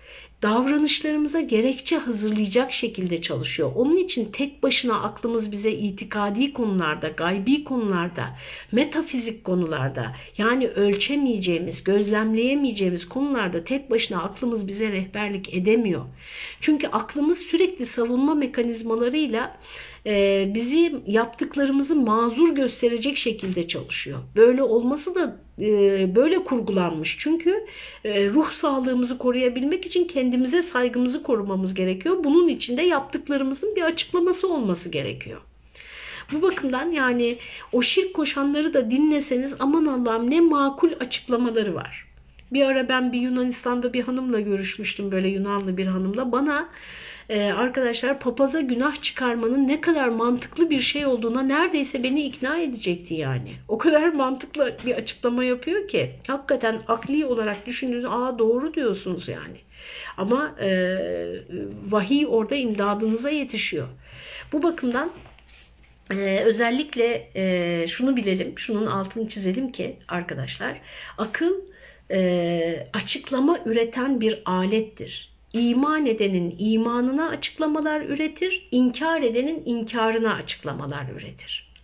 davranışlarımıza gerekçe hazırlayacak şekilde çalışıyor. Onun için tek başına aklımız bize itikadi konularda, gaybi konularda, metafizik konularda yani ölçemeyeceğimiz, gözlemleyemeyeceğimiz konularda tek başına aklımız bize rehberlik edemiyor. Çünkü aklımız sürekli savunma mekanizmalarıyla e, bizi yaptıklarımızı mazur gösterecek şekilde çalışıyor. Böyle olması da e, böyle kurgulanmış. Çünkü e, ruh sağlığımızı koruyabilmek için kendimize saygımızı korumamız gerekiyor. Bunun için de yaptıklarımızın bir açıklaması olması gerekiyor. Bu bakımdan yani o şirk koşanları da dinleseniz aman Allah'ım ne makul açıklamaları var. Bir ara ben bir Yunanistan'da bir hanımla görüşmüştüm böyle Yunanlı bir hanımla. Bana e, arkadaşlar papaza günah çıkarmanın ne kadar mantıklı bir şey olduğuna neredeyse beni ikna edecekti yani. O kadar mantıklı bir açıklama yapıyor ki hakikaten akli olarak düşündüğünüz aa doğru diyorsunuz yani. Ama e, vahiy orada imdadınıza yetişiyor. Bu bakımdan ee, özellikle e, şunu bilelim, şunun altını çizelim ki arkadaşlar, akıl e, açıklama üreten bir alettir iman edenin imanına açıklamalar üretir, inkar edenin inkarına açıklamalar üretir.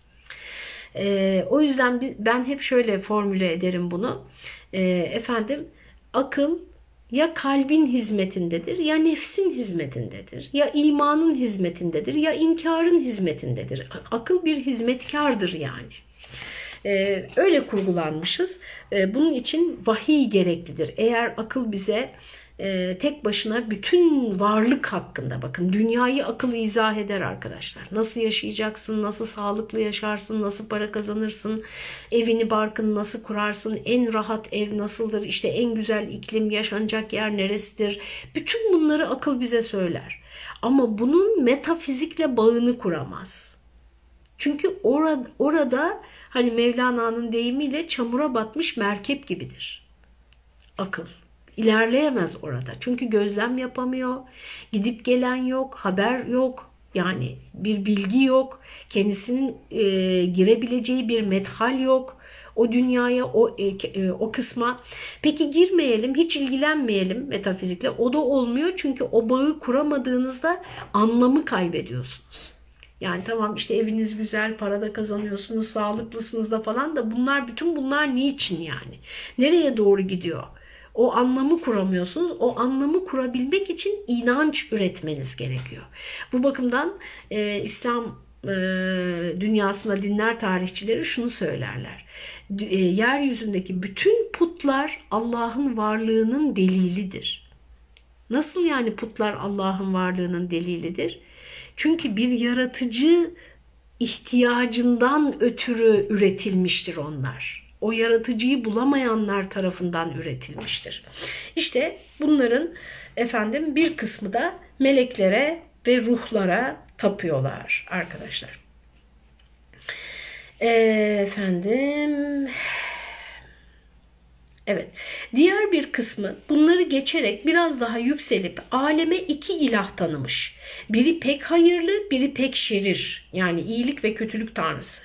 E, o yüzden ben hep şöyle formüle ederim bunu. E, efendim akıl ya kalbin hizmetindedir, ya nefsin hizmetindedir, ya imanın hizmetindedir, ya inkarın hizmetindedir. Akıl bir hizmetkardır yani. Ee, öyle kurgulanmışız. Ee, bunun için vahiy gereklidir. Eğer akıl bize e, tek başına bütün varlık hakkında bakın dünyayı akıl izah eder arkadaşlar. Nasıl yaşayacaksın, nasıl sağlıklı yaşarsın, nasıl para kazanırsın, evini barkını nasıl kurarsın, en rahat ev nasıldır, işte en güzel iklim yaşanacak yer neresidir. Bütün bunları akıl bize söyler. Ama bunun metafizikle bağını kuramaz. Çünkü orada, orada hani Mevlana'nın deyimiyle çamura batmış merkep gibidir. Akıl ilerleyemez orada. Çünkü gözlem yapamıyor, gidip gelen yok, haber yok. Yani bir bilgi yok, kendisinin e, girebileceği bir methal yok o dünyaya, o e, e, o kısma. Peki girmeyelim, hiç ilgilenmeyelim metafizikle. O da olmuyor çünkü o bağı kuramadığınızda anlamı kaybediyorsunuz. Yani tamam işte eviniz güzel, para da kazanıyorsunuz, sağlıklısınız da falan da bunlar bütün bunlar niçin yani? Nereye doğru gidiyor? O anlamı kuramıyorsunuz. O anlamı kurabilmek için inanç üretmeniz gerekiyor. Bu bakımdan e, İslam e, dünyasında dinler tarihçileri şunu söylerler. E, yeryüzündeki bütün putlar Allah'ın varlığının delilidir. Nasıl yani putlar Allah'ın varlığının delilidir? Çünkü bir yaratıcı ihtiyacından ötürü üretilmiştir onlar o yaratıcıyı bulamayanlar tarafından üretilmiştir. İşte bunların efendim bir kısmı da meleklere ve ruhlara tapıyorlar arkadaşlar. Efendim Evet. Diğer bir kısmı bunları geçerek biraz daha yükselip aleme iki ilah tanımış. Biri pek hayırlı, biri pek şerir. Yani iyilik ve kötülük tanrısı.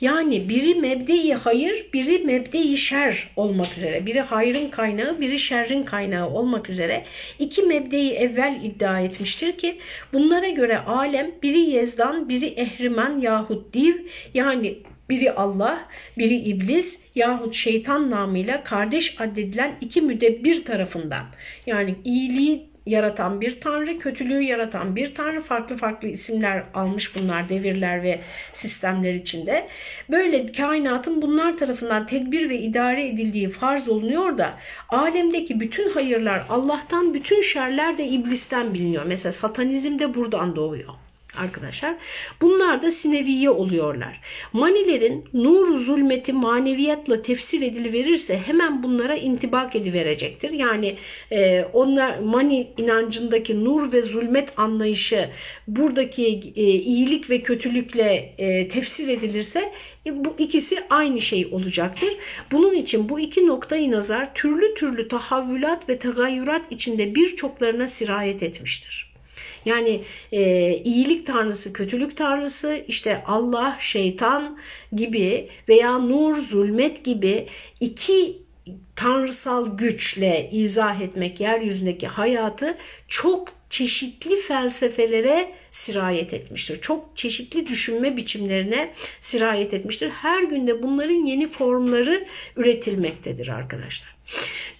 Yani biri mebde-i hayır, biri mebde-i şer olmak üzere. Biri hayrın kaynağı, biri şerrin kaynağı olmak üzere iki mebde-i evvel iddia etmiştir ki bunlara göre alem biri Yezdan, biri Ehrimen yahut Div yani biri Allah, biri iblis yahut şeytan namıyla kardeş addedilen iki müdebbir tarafından yani iyiliği yaratan bir tanrı, kötülüğü yaratan bir tanrı farklı farklı isimler almış bunlar devirler ve sistemler içinde. Böyle kainatın bunlar tarafından tedbir ve idare edildiği farz olunuyor da alemdeki bütün hayırlar Allah'tan, bütün şerler de iblisten biliniyor. Mesela satanizm de buradan doğuyor arkadaşlar. Bunlar da sineviye oluyorlar. Manilerin nur zulmeti maneviyatla tefsir ediliverirse hemen bunlara intibak ediverecektir. Yani e, onlar mani inancındaki nur ve zulmet anlayışı buradaki e, iyilik ve kötülükle e, tefsir edilirse e, bu ikisi aynı şey olacaktır. Bunun için bu iki noktayı nazar türlü türlü tahavvülat ve tagayyurat içinde birçoklarına sirayet etmiştir. Yani e, iyilik tanrısı, kötülük tanrısı, işte Allah, şeytan gibi veya nur, zulmet gibi iki tanrısal güçle izah etmek yeryüzündeki hayatı çok çeşitli felsefelere sirayet etmiştir. Çok çeşitli düşünme biçimlerine sirayet etmiştir. Her günde bunların yeni formları üretilmektedir arkadaşlar.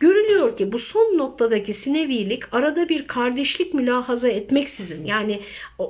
Görülüyor ki bu son noktadaki sinevilik arada bir kardeşlik mülahaza etmeksizin yani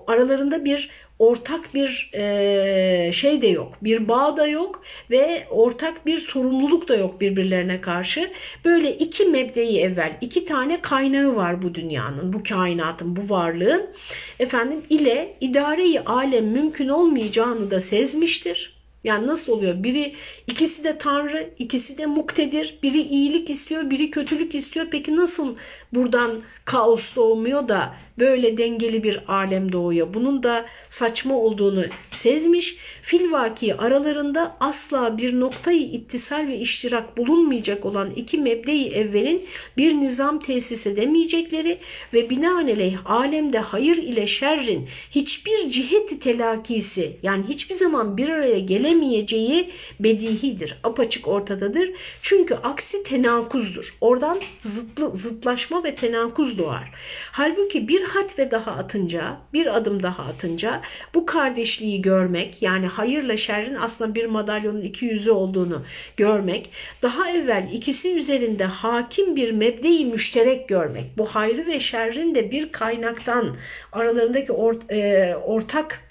aralarında bir ortak bir e, şey de yok, bir bağ da yok ve ortak bir sorumluluk da yok birbirlerine karşı. Böyle iki mebdeyi evvel, iki tane kaynağı var bu dünyanın, bu kainatın, bu varlığın. Efendim ile idareyi alem mümkün olmayacağını da sezmiştir yani nasıl oluyor? Biri ikisi de tanrı, ikisi de muktedir. Biri iyilik istiyor, biri kötülük istiyor. Peki nasıl buradan kaos doğmuyor da böyle dengeli bir alem doğuyor? Bunun da saçma olduğunu sezmiş. Filvaki aralarında asla bir noktayı ittisal ve iştirak bulunmayacak olan iki mebdeyi evvelin bir nizam tesis edemeyecekleri ve binaenaleyh alemde hayır ile şerrin hiçbir ciheti telakisi yani hiçbir zaman bir araya gelemeyeceği bedihidir. Apaçık ortadadır. Çünkü aksi tenakuzdur. Oradan zıtlı, zıtlaşma ve tenakuz doğar. Halbuki bir hat ve daha atınca, bir adım daha atınca bu kardeşliği görmek yani hayırla şerrin aslında bir madalyonun iki yüzü olduğunu görmek, daha evvel ikisi üzerinde hakim bir mebde-i müşterek görmek, bu hayrı ve şerrin de bir kaynaktan aralarındaki ort, e, ortak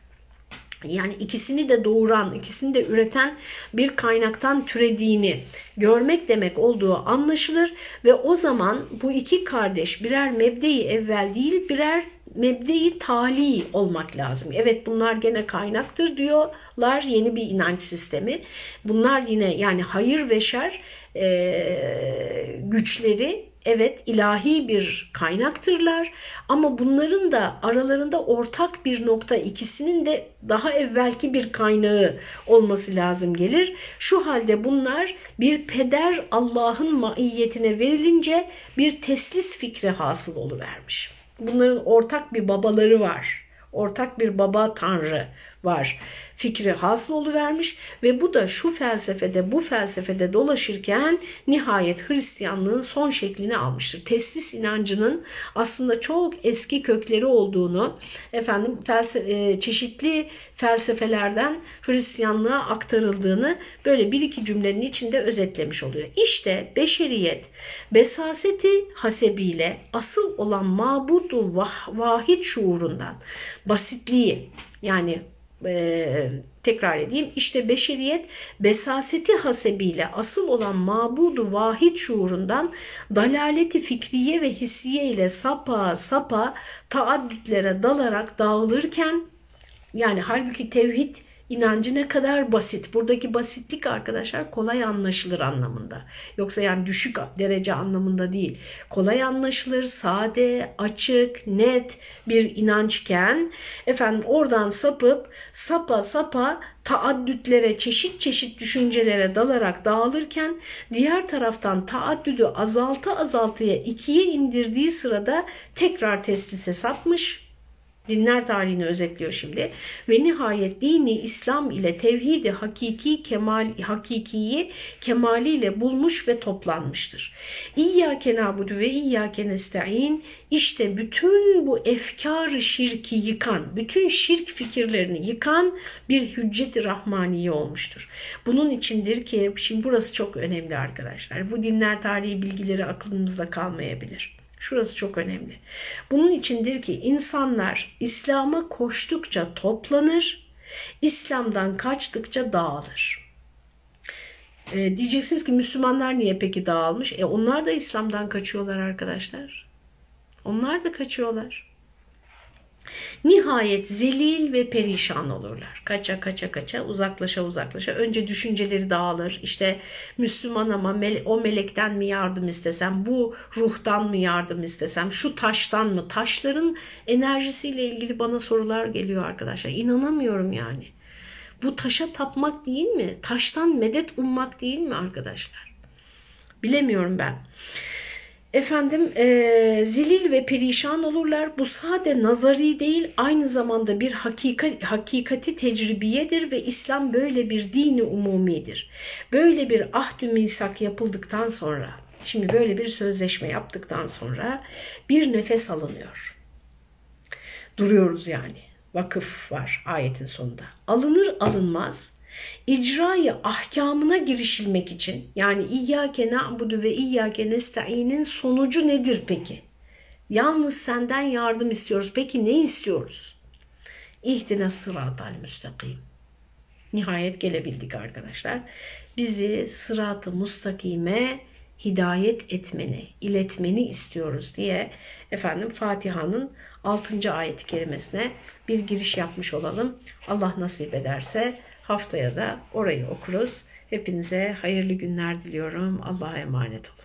yani ikisini de doğuran, ikisini de üreten bir kaynaktan türediğini görmek demek olduğu anlaşılır ve o zaman bu iki kardeş birer mebdeyi evvel değil birer mebdeyi tali olmak lazım. Evet bunlar gene kaynaktır diyorlar yeni bir inanç sistemi. Bunlar yine yani hayır ve şer e, güçleri evet ilahi bir kaynaktırlar ama bunların da aralarında ortak bir nokta ikisinin de daha evvelki bir kaynağı olması lazım gelir. Şu halde bunlar bir peder Allah'ın maiyetine verilince bir teslis fikri hasıl oluvermiş. Bunların ortak bir babaları var. Ortak bir baba tanrı var fikri hasıl vermiş ve bu da şu felsefede bu felsefede dolaşırken nihayet Hristiyanlığın son şeklini almıştır. Teslis inancının aslında çok eski kökleri olduğunu efendim felsefe, e, çeşitli felsefelerden Hristiyanlığa aktarıldığını böyle bir iki cümlenin içinde özetlemiş oluyor. İşte beşeriyet besaseti hasebiyle asıl olan mabudu vah, vahid şuurundan basitliği yani e, tekrar edeyim. İşte beşeriyet besaseti hasebiyle asıl olan mabudu vahid şuurundan dalaleti fikriye ve hissiye ile sapa sapa taaddütlere dalarak dağılırken yani halbuki tevhid inancı ne kadar basit. Buradaki basitlik arkadaşlar kolay anlaşılır anlamında. Yoksa yani düşük derece anlamında değil. Kolay anlaşılır, sade, açık, net bir inançken efendim oradan sapıp sapa sapa taaddütlere, çeşit çeşit düşüncelere dalarak dağılırken diğer taraftan taaddüdü azaltı azaltıya ikiye indirdiği sırada tekrar testise sapmış dinler tarihini özetliyor şimdi. Ve nihayet dini İslam ile tevhidi hakiki kemal hakikiyi kemaliyle bulmuş ve toplanmıştır. İyyâke nâbudu ve iyyâke nesta'in işte bütün bu efkarı şirki yıkan, bütün şirk fikirlerini yıkan bir hüccet-i rahmaniye olmuştur. Bunun içindir ki, şimdi burası çok önemli arkadaşlar. Bu dinler tarihi bilgileri aklımızda kalmayabilir. Şurası çok önemli. Bunun içindir ki insanlar İslam'a koştukça toplanır, İslam'dan kaçtıkça dağılır. E, diyeceksiniz ki Müslümanlar niye peki dağılmış? E onlar da İslam'dan kaçıyorlar arkadaşlar. Onlar da kaçıyorlar. Nihayet zelil ve perişan olurlar. Kaça kaça kaça uzaklaşa uzaklaşa. Önce düşünceleri dağılır. İşte Müslüman ama o melekten mi yardım istesem, bu ruhtan mı yardım istesem, şu taştan mı? Taşların enerjisiyle ilgili bana sorular geliyor arkadaşlar. İnanamıyorum yani. Bu taşa tapmak değil mi? Taştan medet ummak değil mi arkadaşlar? Bilemiyorum ben efendim e, zelil ve perişan olurlar. Bu sade nazari değil aynı zamanda bir hakika, hakikati tecrübiyedir ve İslam böyle bir dini umumidir. Böyle bir ahdü misak yapıldıktan sonra, şimdi böyle bir sözleşme yaptıktan sonra bir nefes alınıyor. Duruyoruz yani. Vakıf var ayetin sonunda. Alınır alınmaz icrayı ahkamına girişilmek için yani İyyâke na'budu ve İyyâke nesta'inin sonucu nedir peki? Yalnız senden yardım istiyoruz. Peki ne istiyoruz? İhdine sıratal müstakim. Nihayet gelebildik arkadaşlar. Bizi sıratı mustakime hidayet etmeni, iletmeni istiyoruz diye efendim Fatiha'nın 6. ayet-i kerimesine bir giriş yapmış olalım. Allah nasip ederse Haftaya da orayı okuruz. Hepinize hayırlı günler diliyorum. Allah'a emanet olun.